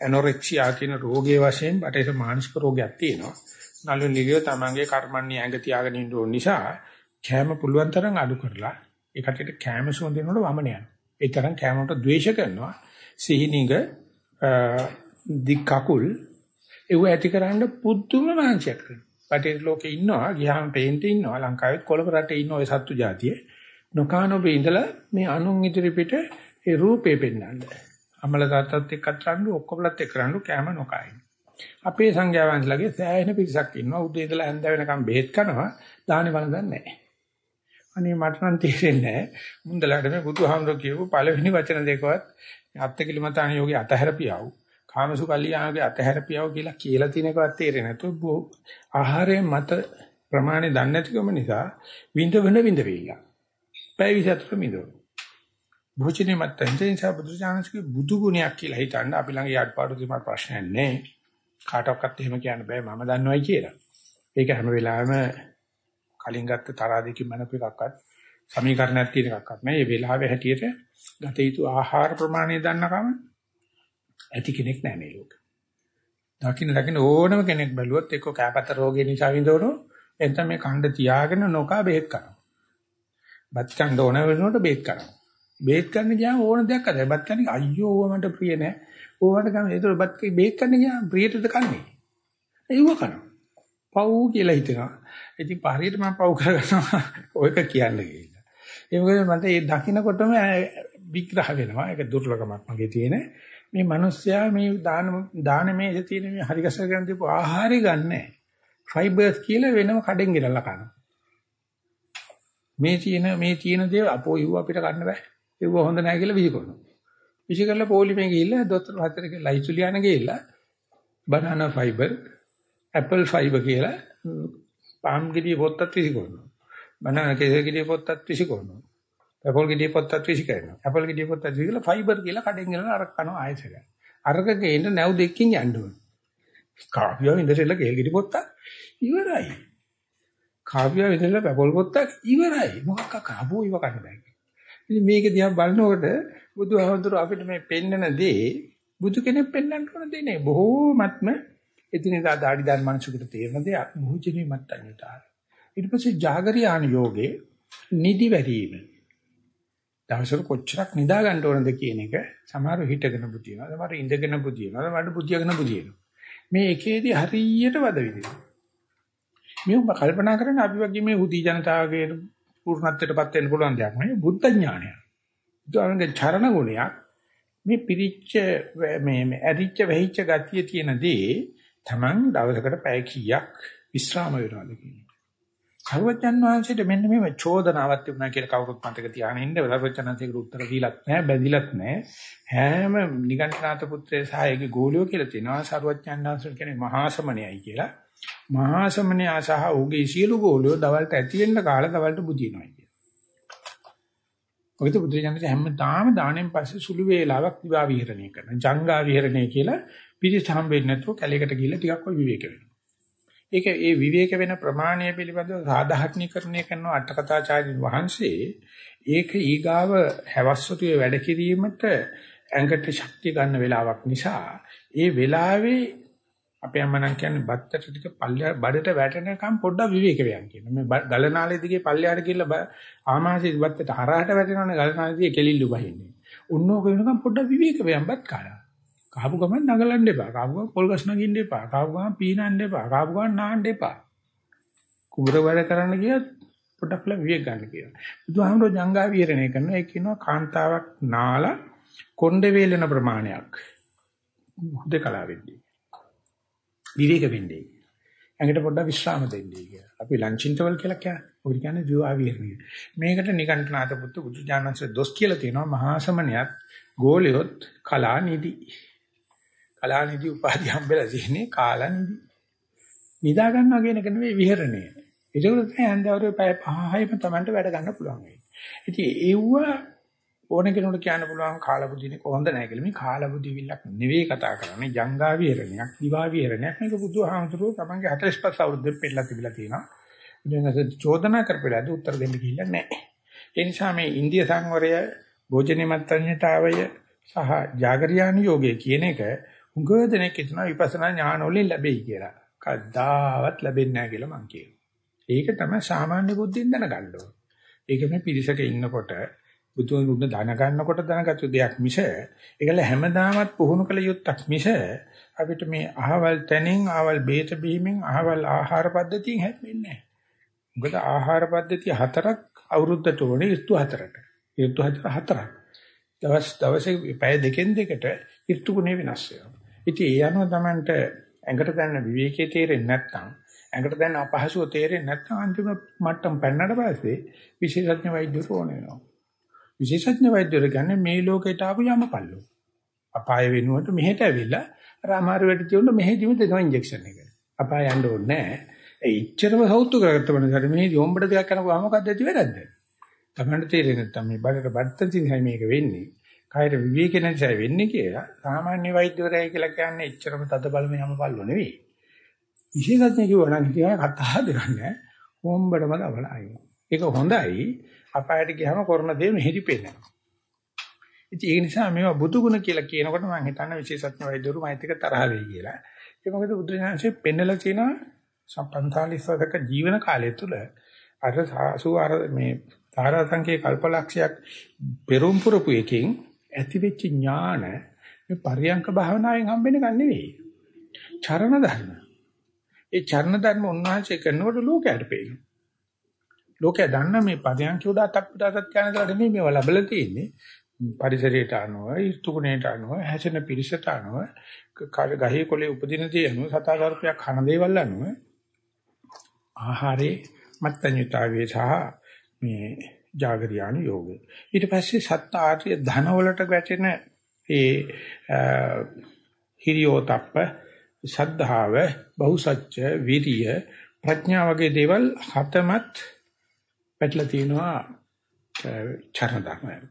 ඇනොරෙක්සියා කියන රෝගයේ වශයෙන් බටේට මානසික රෝගයක් තියෙනවා. නළු නිලිය තමන්ගේ කර්මන්නේ ඇඟ තියාගෙන ඉන්න ඕන නිසා කෑම පුළුවන් තරම් අඩු කරලා ඒ කටට කෑම සුවඳිනකොට වමන යනවා. ඒ තරම් කෑමකට ද්වේෂ කරනවා. සිහිනිග දික් කකුල් ඒව ඇතිකරන්න පුදුම මාංශයක් කරනවා. රටේ ලෝකේ ඉන්නවා ගියාම පේන්ට ඉන්නවා ලංකාවෙත් කොළඹ රටේ ඉන්න ඔය සත්තු జాතිය නොකානොබේ ඉඳලා මේ අනුන් ඉදිරි පිට ඒ රූපේ පෙන්වන්න. අමල තාත්තත් එක්කත් රණ්ඩු ඔක්කොමලත් එක්ක රණ්ඩු කැම නොකයි. අපේ සංඝයාවන්සලගේ සෑහෙන පිරිසක් ඉන්නවා උදේ ඉඳලා හැන්ද වෙනකම් බෙහෙත් කනවා දානේ වළඳන්නේ නැහැ. අනේ මට නම් තේරෙන්නේ නැහැ. මුන්දලට මේ බුදුහාමුදුරුවෝ කියපු පළවෙනි වචන දෙකවත් අත්තිකිලමතාන යෝගී අතහැරපියව. කාමසු කල්යාණගේ අතහැරපියව කියලා කියලා තියෙන එකවත් තේරෙන්නේ නැතුව ආහාරයේ මත ප්‍රමාණය දන්නේ නැතිකම නිසා විඳ වෙන විඳ වේලා. පැය 24 මිදෝ. භෝජනේ මත එන්ජින්සා බුදුජානකගේ බුදු ගුණයක් කියලා හිතන්න අපි ළඟ යාඩ්පාඩු දෙමත් ප්‍රශ්නයක් නැහැ. කාටවත් එහෙම කියන්න බෑ මම දන්නවයි කියලා. ඒක හැම වෙලාවෙම කලින් ගත්ත තරහදකින් මනප එකක්වත් සමීකරණයක් තියෙන එකක්වත් නෑ. මේ වෙලාවේ හැටියට ගත යුතු ආහාර ප්‍රමාණය දන්නකම ඇති කෙනෙක් නෑ මේ ලෝකේ. දකින්න දකින්න ඕනම කෙනෙක් බැලුවොත් එක්ක කැපත රෝගේ නිසා විඳවනෝ එතන මේ කණ්ඩ තියාගෙන නොකා බෙහෙත් කරනවා. බත් කන්න ඕන වෙනකොට බෙහෙත් කරනවා. බෙහෙත් කරන්න ගියාම ඕන දෙයක් අද බත් කන්නේ අයියෝ ඕව මට ප්‍රිය නෑ. ඕවට ගම ඒතර බත් බෙහෙත් කරන්න ගියාම ප්‍රියටද කන්නේ. ඒව කරනවා. පව් කියලා හිතනවා. ඉතින් පරියට මම පව් කරගන්නවා. ඔයක කියන්න ගිහිල්ලා. ඒ මොකද මට ඒ දකින්නකොටම විග්‍රහ වෙනවා. ඒක දුර්ලභමක් මගේ තියෙන. මේ මිනිස්සයා මේ දාන දානමේ තියෙන මේ හරි ගසර ගන්න දීපු ආහාරය ගන්නෑ. ෆයිබර්ස් කියලා වෙනම කඩෙන් ගෙනල්ලා කනවා. මේ තියෙන මේ තියෙන දේ අපෝ ඉව අපිට ගන්න බෑ. ඒව හොඳ නැහැ කියලා විසිකරනවා. විසිකරලා පොලිමේ ගිහිල්ලා දොස්තර හතරක ලයිසුලියාන ගිහිල්ලා බනනා ෆයිබර්, ඇපල් ෆයිබර් කියලා පාම් ගෙඩිය පොත්තත් විසිකරනවා. බනනා කෙසෙල් ගෙඩිය පොත්තත් විසිකරනවා. ඇපල් ගෙඩිය පොත්තත් විසිකරනවා. ඇපල් ගෙඩිය පොත්තත් විසිකලා ෆයිබර් කියලා කඩෙන් ගෙනලා අර කනවා ආයෙසක. අරක ගේන්න නැව් දෙකකින් යන්න ඕන. කාපියව ඉඳලා කෙල් ගෙඩි පොත්ත ඉවරයි. කාපියව ඉඳලා පැපල් පොත්ත ඉවරයි. මොකක් කරබෝ ඉව කන්න බෑ. ඉතින් මේක දිහා බලනකොට බුදුහාමුදුර අපිට මේ පෙන්නන දේ බුදු කෙනෙක් පෙන්වන්න ඕන දේ නේ. බොහෝමත්ම එදිනෙදා දාඩි දාන මනසකට තේරෙන දේ මුහුජිනේ මත්තඤ්ඤතාව. ඊට පස්සේ జాగරියාන යෝගේ නිදි වැඩිම. දවසට කොච්චරක් නිදා ගන්න ඕනද කියන එක සමහරව හිටගෙන බුදිනවා. සමහරව ඉඳගෙන බුදිනවා. සමහරව බුදියාගෙන බුදිනවා. මේ එකේදී හරියට වද විදිනවා. මේ ඔබ කල්පනා කරන අපි වගේ මේ උදී ජනතාවගේ පූර්ණත්වයටපත් වෙන්න පුළුවන් දෙයක් නෙවෙයි බුද්ධ ඥානය. බුදුහාමගේ චරණ ගුණයක් මේ පිරිච්ච මේ ඇරිච්ච වෙහිච්ච ගතිය තියෙන දේ Taman දවසකට පැය කීයක් විශ්‍රාම වෙනවද කියන්නේ. සර්වඥන් වහන්සේට මෙන්න මේ චෝදනාවක් තිබුණා කියලා කවුරුත් මතක තියාගෙන ඉන්න සර්වඥන්සේකට උත්තර දීලත් නැහැ බැඳිලත් නැහැ හැම නිගණ්ඨනාත පුත්‍රය සහයගේ ගෝලියෝ කියලා තියෙනවා සර්වඥන් වහන්සේ කියන්නේ මහා සමණයයි කියලා මහා සමණයා සහ ඌගේ සියලු ගෝලියෝ දවල්ට ඇති වෙන්න කාලේ දවල්ට බුදිනවා කියලා. ඔකිට බුදුරජාණන් හැමදාම දාණයෙන් පස්සේ සුළු වේලාවක් දිවා විහරණය කරනවා. ජංගා විහරණය කියලා පිරිස හම්බෙන්නේ නැතුව කැලේකට ගිහිල්ලා ටිකක් ඔය විවේක වෙනවා. ඒක ඒ විවේක වෙන ප්‍රමාණය පිළිබඳව සාධාරණීකරණය කරන අටකථාචාර්යින් වහන්සේ ඒක ඊගාව හැවස්සතුවේ වැඩ කිරීමට ඇඟට ශක්තිය ගන්න වෙලාවක් නිසා ඒ වෙලාවේ අපේ අම්මනම් කියන්නේ බත්තට ටික පල්ලෙහා බඩට වැටෙනකම් පොඩ්ඩක් විවේක වෙයන් කියනවා. මේ ගලනාලේ දිගේ පල්ලෙහාට ගිහලා ආමාශයේ බත්තට හරහට වැටෙනවනේ ගලනාලේ දිගේ කෙලිල්ලු බහින්නේ. උන්නෝක වෙනකම් පොඩ්ඩක් විවේක වෙයන් බත් කාලා. කාපු ගමන් නගලන්න එපා. කාපු ගමන් පොල් ගස් නගින්න එපා. කාපු ගමන් පීනන්න එපා. කාපු ගමන් නාන්න එපා. කුඹර වැඩ කරන්න ගියත් පොඩ්ඩක් ල විවේක ගන්න කියලා. බුදුහාමුදුරුවෝ ජංගා විහරණය කරනවා. ඒ කියනවා කාන්තාවක් නාලා කොණ්ඩේ වේලෙන ප්‍රමාණයක්. හුදකලා වෙන්නේ. විවේක වෙන්නේ. ඇඟට පොඩ්ඩක් විශ්‍රාම දෙන්නේ කියලා. අපි ලන්ච් ඉන්ටර්වල් කියලා කියන්නේ. ඔය කියන්නේ ජීවා විහරණය. මේකට නිකන්ඨනාත පුත්තු බුදු ඥානංශ දොස් කියලා තියෙනවා. මහා සමණයත් ගෝලියොත් කලා නිදි. කලානිදි උපාධි හම්බෙලා තියෙන්නේ කාලනිදි. නිදා ගන්නවා කියන එක නෙවෙයි විහරණය. ඒක තමයි හන්දවරේ පැය 5යිම Tamanට වැඩ ගන්න පුළුවන් වෙන්නේ. ඉතින් ඒව ඕන කෙනෙකුට කියන්න පුළුවන් කාලබුද්ධිනේ කොහොඳ නැහැ කියලා. මේ කාලබුද්ධි විල්ලක් නෙවෙයි කතා කරන්නේ. ජංගා විහරණයක්, දිවා විහරණයක්. මේක බුදුහාමුදුරුවෝ Tamanගේ 45 අවුරුද්දෙන් පෙන්නලා තිබිලා තියෙනවා. ඉතින් චෝදනා කරපෙලාද උත්තර දෙන්න ගිහිල්ලා නැහැ. ඒ නිසා මේ ඉන්දිය සංවරය, භෝජනේ මත්ඤ්‍යතාවය, සහ జాగරියානු යෝගය කියන එක උගව දෙනෙක් හිතනවා විපස්සනා ඥාන වලින් ලැබෙයි කියලා. කද්දාවත් ලැබෙන්නේ නැහැ කියලා මං කියනවා. ඒක තමයි සාමාන්‍ය බුද්ධියෙන් දැනගන්න ඕන. ඒක මේ පිරිසක ඉන්නකොට බුදුන් දන ගන්නකොට දැනගත්තු දෙයක් මිස ඒකල හැමදාමත් පුහුණු කළ යුත්තක් මිස අපිට මේ අහවල් තැනින් අහවල් බේත බීමෙන් අහවල් ආහාර පද්ධතියෙන් හැප්පෙන්නේ නැහැ. මොකද ආහාර පද්ධතිය හතරක් අවුරුද්දට ඕනේ ඍතු හතරට. ඍතු හතර හතරක්. දවස් දවසේ පැය දෙකෙන් දෙකට ඍතු ගුණේ වෙනස් වෙනවා. ඉතින් ඒ අනුව Tamanට ඇඟට දැනෙන විවේකයේ තේරෙන්නේ නැත්නම් ඇඟට දැනෙන අපහසුව තේරෙන්නේ නැත්නම් අන්තිම මට්ටම් පෙන්නට පස්සේ විශේෂඥ වෛද්‍යවරු ඕන වෙනවා. විශේෂඥ වෛද්‍යවරු කියන්නේ මේ ලෝකයට ආපු යමපල්ලෝ. අපාය වෙනුවට මෙහෙට ඇවිල්ලා අර අමාරු වැඩ තියුණ මෙහෙදිම දෙනවා ඉන්ජෙක්ෂන් එක. අපාය යන්න ඕනේ නැහැ. ඒ ඉච්චරම සෞතු කරගත්ත මනසට මෙහෙදි හොම්බඩ දෙකක් කරනකොට මොකක්ද ඇති වෙරද්ද? තමන්ට තේරෙන්නේ නැත්තම් මේ බඩට බඩත් තියෙනයි මේක වෙන්නේ. කායර විවේක නැතිසයි වෙන්නේ කියලා සාමාන්‍ය වෛද්‍යවරයයි කියලා කියන්නේ එච්චරම තද බලම යමපල්ලෝ නෙවෙයි. විශේෂඥ කිව්වා නම් ඉතින් කතා දෙන්නේ හොම්බඩම දවලයි. ඒක හොඳයි. අපායට ගියාම කරන දේ මෙහෙදි පේනවා. ඉතින් ඒ නිසා මේවා බුදුගුණ කියලා කියනකොට මම හිතන්නේ විශේෂඥ වෛද්‍යවරු මයිත් එක තරහ වෙයි කියලා. ඒ මොකද බුදුරජාණන්සේ පෙන්නලා තියෙනවා සම්පන්තාලිසක ජීවන කාලය තුල අර සාසු අර මේ තාරාසංකේ කල්පලක්ෂයක් පෙරම් පුරපු එකකින් ඇතිවෙච්ච ඥාන මේ පරියංක භාවනාවෙන් හම්බෙන එකක් නෙවෙයි. චරණ ධර්ම. ඒ චරණ ධර්ම උන්වහන්සේ කරනකොට ලෝකයට පේනවා. ලෝකයා දන්න මේ පරියංක උඩ අතක් පිට අතක් යන දා නෙමෙයි මේවා ලැබලා තියෙන්නේ. පරිසරයට අනුව, ඍතුගුණයට අනුව, හැසෙන පිරිසට අනුව, ගහේ කොලේ උපදින දේ අනුව, සතාසර්පයක් කන දේවල් අනුව ආහාරේ මත්ඤ්‍යතාවයේ සහ මේ జాగරියාණු යෝගය. ඊට පස්සේ සත් ආර්ය ධනවලට වැටෙන ඒ හිරියෝතප්ප සද්ධාව බහුසත්‍ය විරිය ප්‍රඥා වගේ දේවල් හතමත් පැටලා තිනවා චරණ ධර්මයන්.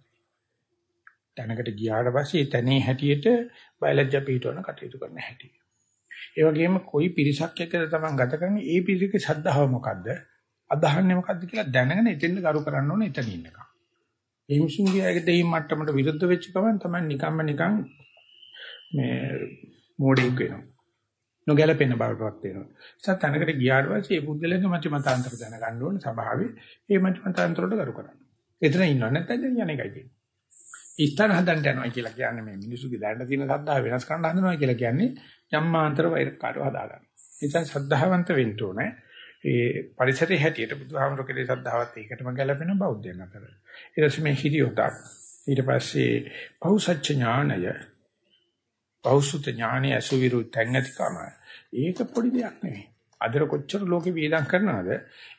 දැනකට ගියාට පස්සේ තනේ හැටියට බයලජ්ජා පිටවන කටයුතු කරන්න හැටි. ඒ වගේම කොයි පිරිසක් එක්කද තමන් ගත කරන්නේ ඒ පිරිසකේ ශ්‍රද්ධාව මොකද්ද? අදහන්නේ මොකද්ද කියලා දැනගෙන එතෙන්ද කරු කරන්න ඕනේ එතන ඉන්නකම්. ඒ මිනිසුන්ගේ ඇගේ දෙයින් මට්ටමට විරුද්ධ වෙච්ච ගමන් තමයි නිකම්ම නිකන් මේ මෝඩෙක් වෙනවා. නොගැලපෙන බවටපත් වෙනවා. ඒසත් තැනකට ගියාට පස්සේ මේ බුද්ධලගේ මත මතාන්තර දැනගන්න ඕනේ ස්වභාවයේ. ඒ මත මතාන්තර වලට කරු කරන්න. එතන ඉන්නව නැත්නම් යන එකයි තියෙන්නේ. ඉස්තර හදන්න යනවා කියලා කියන්නේ මේ මිනිසුගේ දැනට තියෙන සද්ධාව වෙනස් කරන්න හදනවා කියලා කියන්නේ ජම්මාන්තර වෛරකාරව හදාගන්න. ඒ නිසා ශ්‍රද්ධාවන්ත වෙන්න ඕනේ. ඒ පරිසරයේ හැටියට බුදුහාමුදුරේ සද්ධාවත් ඒකටම ගැලපෙන බෞද්ධයන් අතර. ඊට පස්සේ මේ හිරියොතක්. ඊට පස්සේ පෞසච්ච ඥානය පෞසුත ඥානය අසුවිරු තැන්ගතිකම. ඒක පොඩි දෙයක් නෙවෙයි. අදර කොච්චර ලෝකේ වේදම් කරනවද?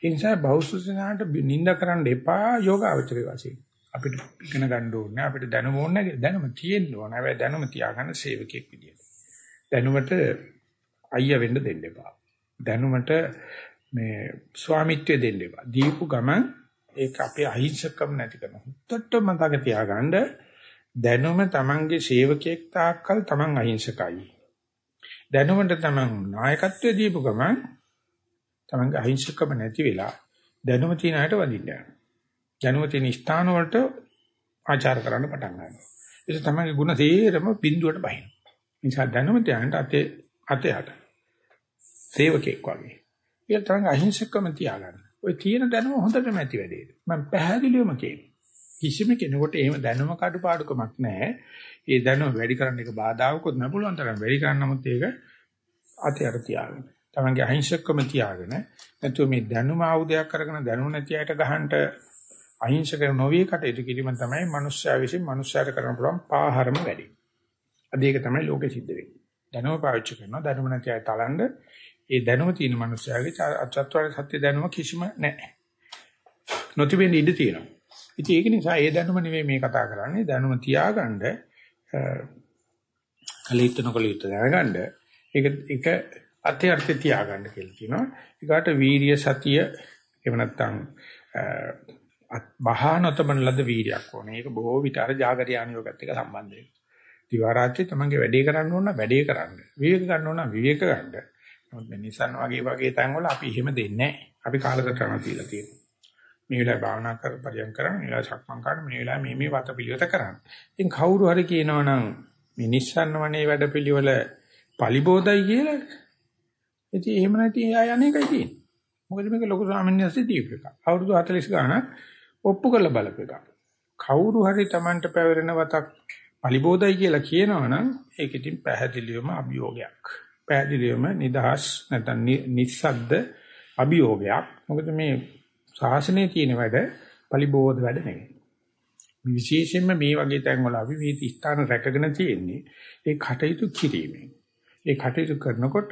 ඒ නිසා බෞසුත ඥානට නිඳ කරන්න එපා යෝගාවචරය වශයෙන්. අපිට ඉගෙන ගන්න ඕනේ අපිට දැනුම ඕනේ දැනුම තියෙන්න ඕනේ. හැබැයි දැනුම තියාගන්න සේවකෙක් විදියට. දැනුමට අයියා වෙන්න දෙන්න එපා. දැනුමට මේ ස්වාමිත්වය දෙන්න එපා. දීපු ගමන් ඒක අපේ අහිංසකම් නැති කරනවා. හුත්තට මතක තියාගන්න දැනුම තමන්ගේ සේවකයෙක් තාක්කල් තමන් අහිංසකයි. දැනුමට තමන් නායකත්වයේ දීපු ගමන් තමන්ගේ අහිංසකම නැති වෙලා දැනුම තියන අයට වදින්න යනවා. දැනුම තියෙන ස්ථාන වලට ආචාර කරන්න පටන් ගන්නවා. ඒක තමයි ಗುಣ තේරම බිඳුවට බහින. නිසා දැනුම තියන්න අතේ අතේ හට. සේවකෙක් වගේ. ඒක තමයි අහිංසකම තියාගන්න. ඔය තියෙන දැනුම හොඳටම ඇති වැඩේ. මම පැහැදිලිවම කියනවා. කිසිම කෙනෙකුට එහෙම දැනුම කඩපාඩුකමක් නැහැ. ඒ දැනුම වැඩි කරන්න එක බාධාවකුත් නැ පුළුවන් තරම් වැඩි කරන්න නමුත් ඒක අතේ අර තියාගන්න. තමන්ගේ අහිංසකම තියාගෙන නැත්නම් මේ දැනුම ආයුධයක් කරගෙන දැනුම නැති අයට ගහන්න අහිංසක නොවී කටයුතු කිරීම තමයි මනුෂ්‍යයා විසින් මනුෂ්‍යයාට කරන්න පුළුවන් පාහරම වැඩි. අද ඒක තමයි ලෝකෙ සිද්ධ වෙන්නේ. දැනුම පාවිච්චි කරනවා දැනුම නැති අය තලන්න ඒ දැනුම තියෙන මනුෂ්‍යයාගේ අචත්වාරි සත්‍ය දැනුම කිසිම නැහැ. නොතිබෙන්න ඉඩ තියෙනවා. ඉතින් ඒක නිසා ඒ දැනුම නෙවෙයි මේ කතා කරන්නේ දැනුම තියාගන්න කලිත නොකලිත දැනගන්න ඒක ඒක අත්‍ය අර්ථය තියාගන්න කියලා කියනවා. ඊගාට වීරිය සතිය එහෙම නැත්නම් බහානතමන ලද වීරියක් ඕනේ. ඒක බොහෝ විට අර జాగරියාන යෝගත් එක්ක සම්බන්ධ වෙනවා. දිවා රාත්‍රියේ තමන්ගේ වැඩේ කරන්න ඕන වැඩේ කරන්න. විවේක ගන්න ඕන විවේක ගන්න. නමුත් මේ Nissan වගේ වගේ තැන්වල අපි එහෙම දෙන්නේ නැහැ. අපි කාලසටහන තියලා තියෙනවා. මේ වෙලාවේ භාවනා කර පරියන් කරන්න, මේ වෙලාවේ සක්මන් කරන්න, මේ වෙලාවේ මේ මේ වත පිළිවෙත කරන්න. ඉතින් කවුරු හරි කියනවා නම් මේ නිස්සන්නවනේ වැඩපිළිවෙල පලිබෝධයි කියලා. ඉතින් එහෙම නැති අය අනේකයි තියෙන්නේ. මොකද මේක ලොකු ස්වාමීන් වහන්සේ දීපු එක. අවුරුදු 40 ගාණක් ඔප්පු කරලා බලපු එක. කවුරු හරි Tamanට පැවරෙන වතක් පලිබෝධයි කියලා කියනවනම් ඒක ඉතින් පැහැදිලිවම අභියෝගයක්. පැහැදිලිවම නිදහස් නැත්නම් නිස්සද්ද අභියෝගයක්. මොකද මේ ශාසනයේ තියෙන වැඩ පලිබෝධ වැඩ නෙවෙයි. විශේෂයෙන්ම මේ වගේ තැන්වල අපි මේ ස්ථාන රැකගෙන තියෙන්නේ ඒ කටයුතු කිරීමෙන්. ඒ කටයුතු කරනකොට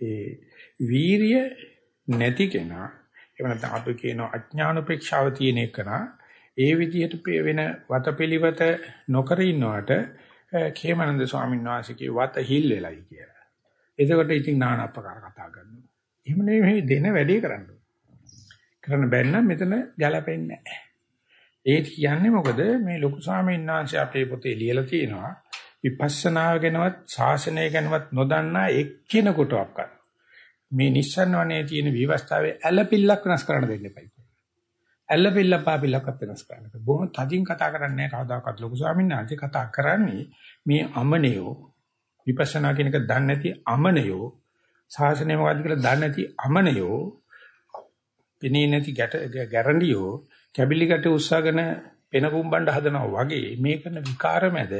ඒ වීරිය නැති කෙනා එහෙම නැත්නම් අපි කියන අඥාන උපේක්ෂාව තියෙන එකනා ඒ විදිහට වෙන වතපිලිවත නොකර ඉන්නවට කේමනන්ද ස්වාමීන් වහන්සේගේ වත හිල් වෙලයි කියලා. එතකොට ඉතින් নানা ආකාර කතා කරනවා. එහෙම නෙවෙයි දෙන වැඩේ කරන්න. කරන්න බැන්නම් මෙතන ගැලපෙන්නේ නැහැ. ඒ කියන්නේ මොකද මේ ලොකු ස්වාමීන් වහන්සේ අපේ පොතේ ලියලා තියෙනවා විපස්සනාව ගැනවත් ශාසනය ගැනවත් නොදන්නා එක්කෙනෙකුටවත් මේ නිස්සන්නවනේ තියෙන විවස්ථාවේ ඇලපිල්ලක් වෙනස් කරන්න දෙන්න එපයි. ඇලපිල්ල පාපිල්ලක්වත් වෙනස් කරන්න. බොහොම තදින් කතා කරන්නේ කවදාකවත් ලොකු ස්වාමීන් වහන්සේ කතා කරන්නේ මේ අමනයෝ විපස්සනා කියන එක දන්නේ නැති අමනයෝ ශාසනය මොකද්ද කියලා දන්නේ නැති අමනයෝ පෙනී නැති ගැරන්ඩියෝ කැබිලි ගැට උස්සගෙන පෙන පුම්බණ්ඩ හදනවා වගේ මේ කරන විකාර මැද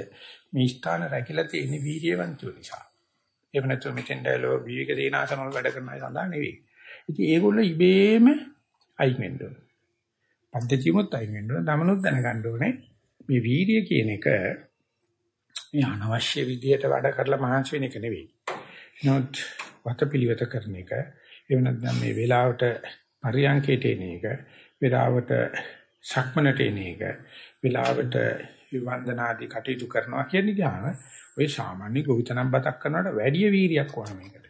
මේ ස්ථාන රැකිලා තියෙන වීර්යවන්තයෝ නිසා. එහෙම නැත්නම් මෙතෙන් ඩයලොග් විවේක දේනාසන වල වැඩ කරන අය සඳහා නෙවෙයි. ඉතින් ඒගොල්ලෝ ඉබේම අයින් වෙන්න ඕන. පද්ධතියමුත් අයින් වෙන්න ඕන. තමනුත් දැනගන්න ඕනේ මේ වීර්ය කියන එක මේ අනවශ්‍ය විදියට වැඩ කරලා මහන්සි වෙන එක නෙවෙයි. නමුත් වතපිලිවෙත කරන එක එහෙම නැත්නම් මේ වෙලාවට පරියන්කේට එන එක වෙලාවට සක්මනට එන එක වෙලාවට විවන්දනාදී කටයුතු කරනවා කියන්නේ ගාන ඔය සාමාන්‍ය ගොවිතැනක් බතක් කරනවට වැඩි වීරියක් ඕන මේකට.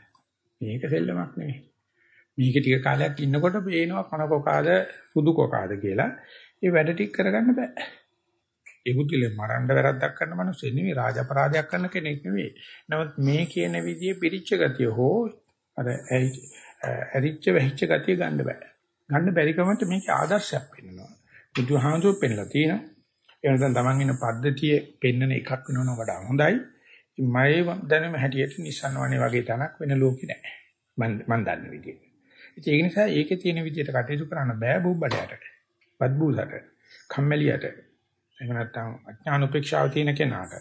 මේක දෙල්ලමක් නෙවෙයි. මේක ටික කාලයක් ඉන්නකොට පේනවා කන කොකාද සුදු කොකාද කියලා. ඒ වැඩ ටික කරගන්න බෑ. ඒ බුද්ධිල මරන්න වැරද්දක් කරන මිනිස්සු නෙවෙයි රාජ අපරාධයක් කරන කෙනෙක් නෙවෙයි. නමුත් මේ කියන විදිහේ පිරිච්ච ගතිය හෝ අර ඇරිච්ච වෙහිච්ච ගතිය ගන්න බෑ. ගන්න බැරි කමට මේක ආදර්ශයක් වෙන්නවා. බුදුහාමුදුරුවෝ පෙන්ලා තියෙනවා. ඒ වෙනතන තමන් ඉන්න පද්ධතියේ පෙන්නන එකක් වෙනවන වඩා හොඳයි. මගේ දැනුම හැටියට නිසන්වනේ වගේ තනක් වෙන ලෝකෙ නැහැ. මම මම දන්න විදිහට. ඒක නිසා ඒකේ තියෙන විදිහට කටයුතු කරන්න බෑ බුබ්බඩයට. පත්බූසට. කම්මැලියට. එහෙම නැත්නම් අඥාන උපේක්ෂාව තියෙන කෙනාට.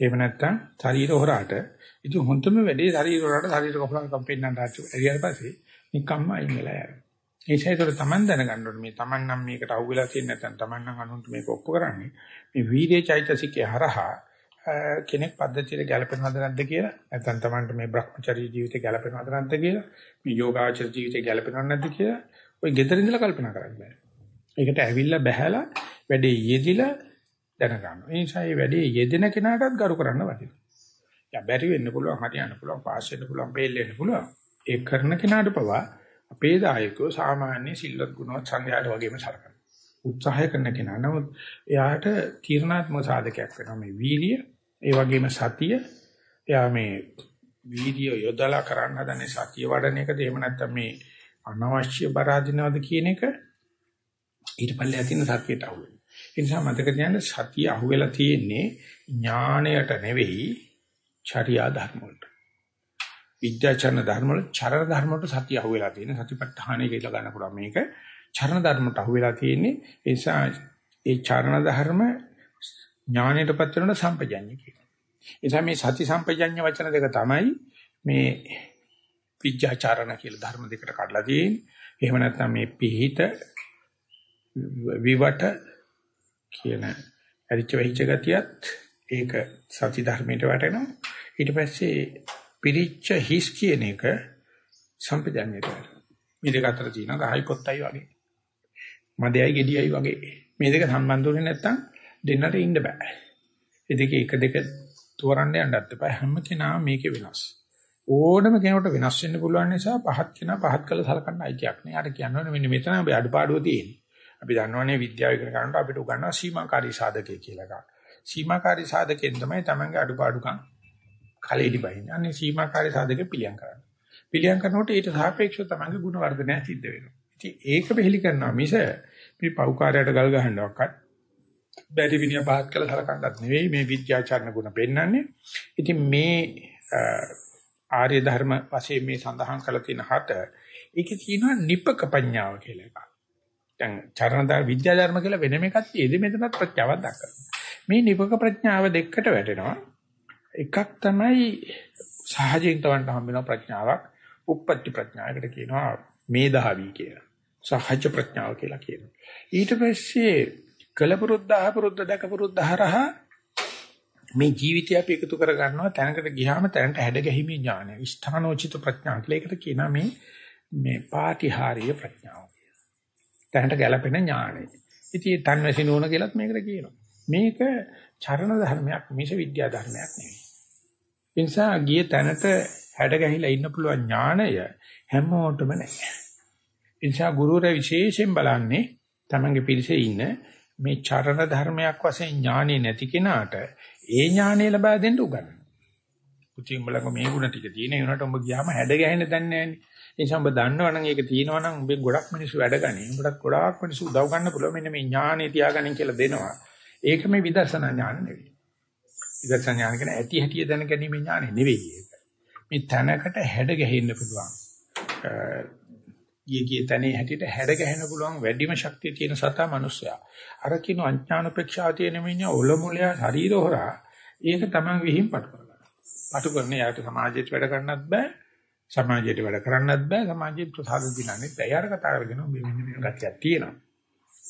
එහෙම නැත්නම් ශරීර හොරාට. ඉතින් හොඳම වැඩේ ශරීර හොරාට ශරීර කොහොමද කම්පෙන්නට ඇරියට පස්සේ නිකම්ම අයින් වෙලා යනවා. ඒ සේතර තමන් දැනගන්න ඕනේ මේ තමන් නම් මේකට අහුවෙලා තියෙන නැත්නම් තමන් නම් අනුන්ට මේක ඔප්පු කරන්නේ මේ වීර්ය චෛතසිකේ හරහා කෙනෙක් පද්ධතියට ගැලපෙනවද නැද්ද කියලා නැත්නම් තමන්ට මේ Brahmacharya ජීවිතේ ගැලපෙනවද නැද්ද කියලා මේ යෝගාචර ජීවිතේ ගැලපෙනවද නැද්ද කියලා ඔය gedara ඉඳලා කල්පනා කරන්න බෑ. ඒකට ඇවිල්ලා බහැලා වැඩේ යෙදිලා දැනගන්න. ඒ නිසා මේ වැඩේ යෙදෙන කෙනාටත් ගරු කරන්න වටිනවා. යා බැරි වෙන්න පුළුවන්, හරියන්න පුළුවන්, පාස් වෙන්න පුළුවන්, බේල් වෙන්න පුළුවන්. ඒ කරන කෙනාට පවා අපේ දායකයෝ සාමාන්‍ය සිල්වත් ගුණවත් සංඝයාට වගේම සලකනවා. උත්සාහය කරන කෙනා. නමුත් එයාට තීර්ණාත්මක සාධකයක් වෙනවා මේ වීර්ය, ඒ වගේම සතිය. එයා මේ වීර්ය යොදලා කරන්න හදනේ සතිය වඩන එකද එහෙම නැත්නම් මේ අනවශ්‍ය බරාදිනවද කියන එක ඊට පල්ලේ ඇතින සතියට අහුවෙනවා. ඒ නිසා මතක තියාගන්න සතිය අහුවෙලා තියෙන්නේ ඥාණයට නෙවෙයි චර්යා ධර්ම වලට. විද්‍යාචරණ ධර්ම වල චරණ ධර්ම වලට සතිය අහුවෙලා තියෙන සතිපට්ඨානය කියලා ගන්න පුළුවන් මේක චරණ ධර්මයට අහුවෙලා තියෙන්නේ ඒ නිසා ඒ චරණ ධර්ම ඥාණයටපත් වෙනන සම්පජඤ්ඤ කියනවා. ඒ නිසා මේ සති සම්පජඤ්ඤ වචන දෙක තමයි මේ විද්‍යාචරණ කියලා ධර්ම දෙකට කඩලා තියෙන්නේ. එහෙම නැත්නම් මේ පිහිට විවට කියන අරිච්ච වෙහිච්ච ගතියත් ඒක සති ධර්මයට වැටෙනවා. ඊට පස්සේ පිරිච්ච හිස් කියන එක සම්පජන්ණයට වැටෙනවා. මේ දෙක අතර තියෙන ගහයි පොත්තයි වගේ. මදයයි ගෙඩියයි වගේ. මේ දෙක සම්බන්ධ වෙන්නේ නැත්නම් දෙන්නට ඉන්න බෑ. ඒ දෙක එක දෙක තෝරන්න යන්නත් එපා. හැම කෙනාම මේකේ වෙනස්. ඕනම කෙනෙකුට වෙනස් වෙන්න පුළුවන් නිසා පහත් කෙනා පහත් කළ සලකන්න අයිතියක් නෑ. යාට කියන්න ඕනේ මෙන්න මෙතන අපි අඩපාඩුව තියෙන්නේ. අපි දන්නවනේ විද්‍යාව ඉගෙන ගන්නකොට අපිට උගන්වනවා සීමාකාරී සාධකය කියලා එකක්. සීමාකාරී සාධකයෙන් තමයි තමන්ගේ අඩපාඩුකම් කලෙලි බහින්නේ. අනේ සීමාකාරී සාධකෙ පිළියම් කරන්න. පිළියම් කරනකොට ඊට සාපේක්ෂව තමන්ගේ ගුණ වර්ධනය සිද්ධ වෙනවා. ඉතින් ඒක බෙහෙලි කරනවා මිස මේ පෞකාරයට ගල් ගහන්නවක්වත් බැරි විදිය පහත් කළ සලකන්නත් නෙවෙයි මේ විද්‍යාචරණ ගුණ පෙන්වන්නේ. ඉතින් මේ ආර්ය ධර්ම වශයෙන් මේ සඳහන් කරලා තියෙන හත ඒකේ තියෙනවා නිපක පඤ්ඤාව කියලා එකක්. දැන් චරණදා විද්‍යා ධර්ම කියලා වෙනම එකක් තියෙදි මෙතනත් ප්‍රත්‍යාවක් දක්වනවා. මේ නිපක ප්‍රඥාව දෙකට වැටෙනවා. එකක් තමයි සහජයෙන් තවන්ට හම්බ වෙන ප්‍රඥාවක්. උප්පත්ති ප්‍රඥාවකට කියනවා මේධාවි කියලා. සහජ ප්‍රඥාව කියලා කියනවා. ඊට පස්සේ කලපුරුද්ද අහපුරුද්ද දකපුරුද්ද හරහා මේ ජීවිතය අපි එකතු කර ගන්නවා තැනකට ගියාම තැනට හැඩ ගැහිමේ ඥානය. ස්ථානෝචිත ප්‍රඥාව කියලා ඒකට කියනවා මේ මේ පාටිහාරීය ප්‍රඥාව කියලා. තැනට ගැලපෙන ඥානය. ඉතින් තන්වැසි නෝන කියලත් මේකට කියනවා. මේක චරණ ධර්මයක් මිස විද්‍යා ධර්මයක් නෙවෙයි. ඒ නිසා ගිය තැනට හැඩ ගැහිලා ඉන්න පුළුවන් ඥානය හැමෝටම නැහැ. ඒ නිසා ගුරුවරයා විශේෂයෙන් බලන්නේ තමන්ගේ පිරිසේ ඉන්න මේ චරණ ධර්මයක් වශයෙන් ඥානෙ නැති කෙනාට ඒ ඥානෙ ලබා දෙන්න උගන්වනවා. පුතේ උඹලක මේ ಗುಣ ටික තියෙන ඒනට උඹ ගියාම හැඩ ගැහෙන්න දන්නේ නැහැ නේ. ඒ නිසා උඹ දන්නවනම් ඒක තියෙනවනම් උඹේ ගොඩක් මිනිස්සු වැඩ ගන්නේ. උඹට ගොඩාක් මිනිස්සු උදව් ගන්න පුළුවන් මෙන්න මේ ඥානෙ තියාගන්න කියලා දෙනවා. ඒක මේ විදර්ශනා ඥාන නෙවෙයි. විදර්ශනා ඥාන කියන්නේ ඇති හැටිය දැන ගැනීම ඥානෙ නෙවෙයි ඒක. මේ තැනකට හැඩ ගැහෙන්න පුළුවන්. ගිය ගිය තැනේ හැටියට හැඩ ගැහෙන්න පුළුවන් වැඩිම ශක්තිය තියෙන සතා මිනිස්සයා. අර කියන අඥානපේක්ෂාව තියෙන මිනිහා ඔලමුලයා ශරීර හොරා ඒක තමන් විහිං පටු කරගන්නවා. පටු කරන යාට සමාජයට වැඩ කරන්නත් බෑ. සමාජයට වැඩ කරන්නත් බෑ. සමාජයේ ප්‍රසාද දිනන්නේ බෑ. යාර කතා කරගෙන මේ මෙන්න මේ ගතියක් තියෙනවා.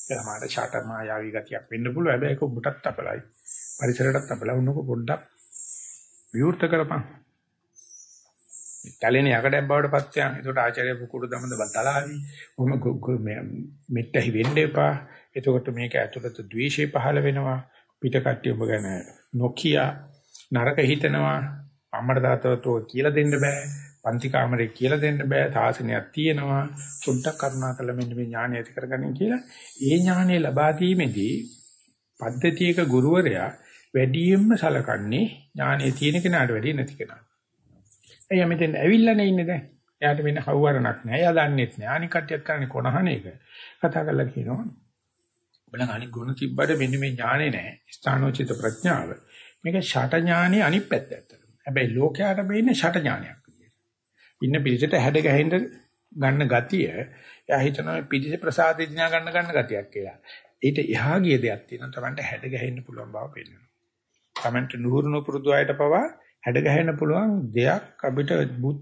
ඒ තමයි ෂාට මායාවී ගතියක් වෙන්න පුළුවන්. හැබැයි ඒක ඔබටත් අපලයි. පරිසරයටත් අපලයි. උන්නක පොඩ්ඩක් විවෘත කරපන්. කැලේනේ යකඩයක් බවට පත් යන. ඒකට ආචාර්ය පුකුරු දමද බතලාවි. ඔහොම මෙට්ටහි වෙන්න එපා. එතකොට මේක ඇතුළත ද්වේෂය පහළ වෙනවා. පිට කට්ටිය ඔබ ගැන නොකිය නරක හිතනවා. අම්මට තාත්තට කියලා දෙන්න බෑ. පන්ති කාමරේ කියලා දෙන්න බෑ. තාසනයක් තියෙනවා. සුද්ධ කරුණා කළ මෙන්න මේ ඥානය ඇති කරගන්න කියලා. ඒ ඥානය ලබා දීමේදී පද්ධතියක ගුරුවරයා වැඩියෙන්ම සලකන්නේ ඥානයේ තියෙන කෙනාට වැඩිය නැති කෙනා. එයා මෙතෙන් ඇවිල්ලානේ ඉන්නේ දැන්. එයාට වෙන හවුවරණක් නැහැ. එයා දන්නේත් නැහැ. අනික කට්ටියත් කරන්නේ කොනහන එක. කතා කරලා කියනවා. බලන්න අනික ගුණ තිබ්බට මෙන්න මේ ඥානේ නැහැ. ස්ථානෝචිත ප්‍රඥාව. මේක ෂට ඥානේ අනිත් පැත්ත ඇත්තට. හැබැයි ලෝකයට මේන්නේ ෂට ඥානයක් විදියට. ඉන්න පිළිසෙට හැඩ ගැහෙන්න ගන්න ගතිය එයා හිතනවා පිළිසෙ ප්‍රසාදේ දිනා ගන්න ගන්න ගතියක් කියලා. ඊට එහා ගිය දෙයක් තියෙනවා. Tamanට හැඩ ගැහෙන්න පුළුවන් බව පේනවා. Tamanට නුහුරුණු පුරුදු අයට පවා හැඩ ගැහෙන්න පුළුවන් දෙයක් අපිට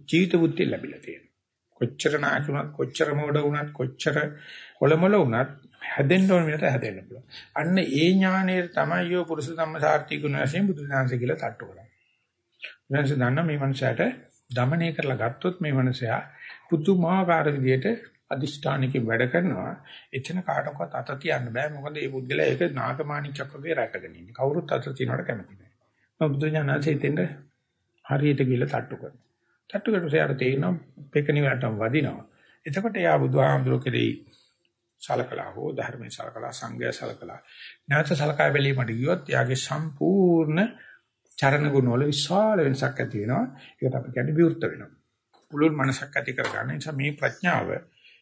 ජීවිත බුද්ධිය ලැබිලා තියෙනවා. කොච්චර නායකුණත් කොච්චර මෝඩ වුණත් කොච්චර කොළමොළ වුණත් හැදෙන්න ඕන විදිහට හැදෙන්න පුළුවන්. අන්න ඒ ඥානයේ තමයි යෝ පුරුෂ ධම්ම සාර්ථි ගුණ වශයෙන් බුදුසසුන කියලා තට්ටු කරන්නේ. බුදුසසුන දන්න මේ මනුස්සයාට দমනය කරලා ගත්තොත් මේ මනුස්සයා පුදුමාකාර විදියට අදිෂ්ඨානිකව වැඩ කරනවා. එතන කාටවත් අත තියන්න බෑ. මොකද මේ පුද්ගලයා ඒක නාගමාණික්යක් වගේ රැකගෙන ඉන්නේ. කවුරුත් අත තියනවට කැමති නෑ. මම බුදු ඥානසේ තෙන්ද හරියට ගිහලා තට්ටු කරනවා. තට්ටු කරලා එයාට තේරෙනවා පෙකණිවලටම වදිනවා. එතකොට එයා බුදුහාමුදුරුවෝ කෙරෙහි සලකලා හෝ ධර්මයේ සලකලා සංගය සලකලා නැවත සලකා බැලීමට ගියොත් එයාගේ සම්පූර්ණ චරණ ගුණ වල විශාල වෙනසක් ඇති වෙනවා. ඒකට අපි කියන්නේ විවෘත වෙනවා. පුළුල් මනසක් ඇති කරගන්න නිසා මේ ප්‍රඥාව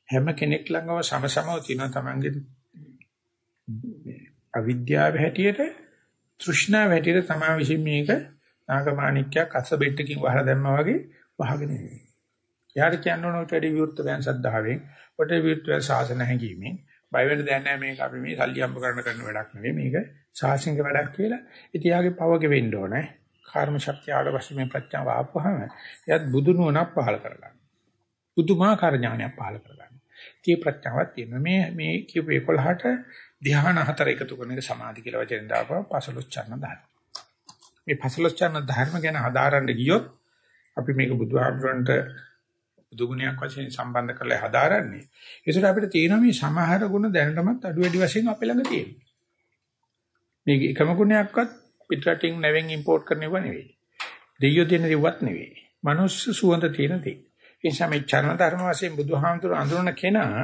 හැම කෙනෙක් ළඟම සමසමව තියෙන තමන්ගේ අවිද්‍යාව හැටියට තෘෂ්ණාව හැටියට තමා විසින් මේක නාගමාණික්‍යයක් අස බෙට්ටකින් වහලා දැම්මා වගේ වහගෙන ඉන්නේ. යාට කියන්න ඕන උටට විවෘත වෙන සද්ධාවෙන්, උට විවෘත වෙන ශාසන හැඟීමෙන් බය වෙන්න දෙයක් නැහැ මේක අපි මේ සල්ලි හම්බ කරන කරන වැඩක් නෙවෙයි මේක ශාසනික වැඩක් කියලා. ඉතින් යාගේ පවක වෙන්න ඕනේ. කර්ම ශක්තිය ආඩවස්සේ මේ ප්‍රඥාව ආපුවාම එයත් බුදු නුවණක් පහල කරගන්න. බුදුමාකාර ඥානයක් පහල කරගන්න. ඒ ප්‍රඥාවක් තියෙනවා. මේ මේ කියපු 11ට ධ්‍යාන හතර එකතු කරන එක සමාධි කියලා වචෙන් දාපුවා පසලොස් චරණ ධර්ම. මේ පසලොස්චන ධර්ම ගැන හදාරන්න ගියොත් අපි මේක බුදුහාමුදුරන්ට බුදුගුණයක් වශයෙන් සම්බන්ධ කරලා හදාරන්නේ. ඒසට අපිට තියෙනවා මේ සමහර ගුණ දැනටමත් අඩු වැඩි වශයෙන් අපේ ළඟ තියෙනවා. මේක එකම ගුණයක්වත් පිටරටින් නැවෙන් ඉම්පෝට් කරන ඒවා නෙවෙයි. දෙයියෝ දෙන දේවත් නෙවෙයි. මනුස්ස සුවඳ තියෙන දේ. ඒ නිසා මේ චරණ ධර්ම වශයෙන් බුදුහාමුදුර අඳුරන කෙනා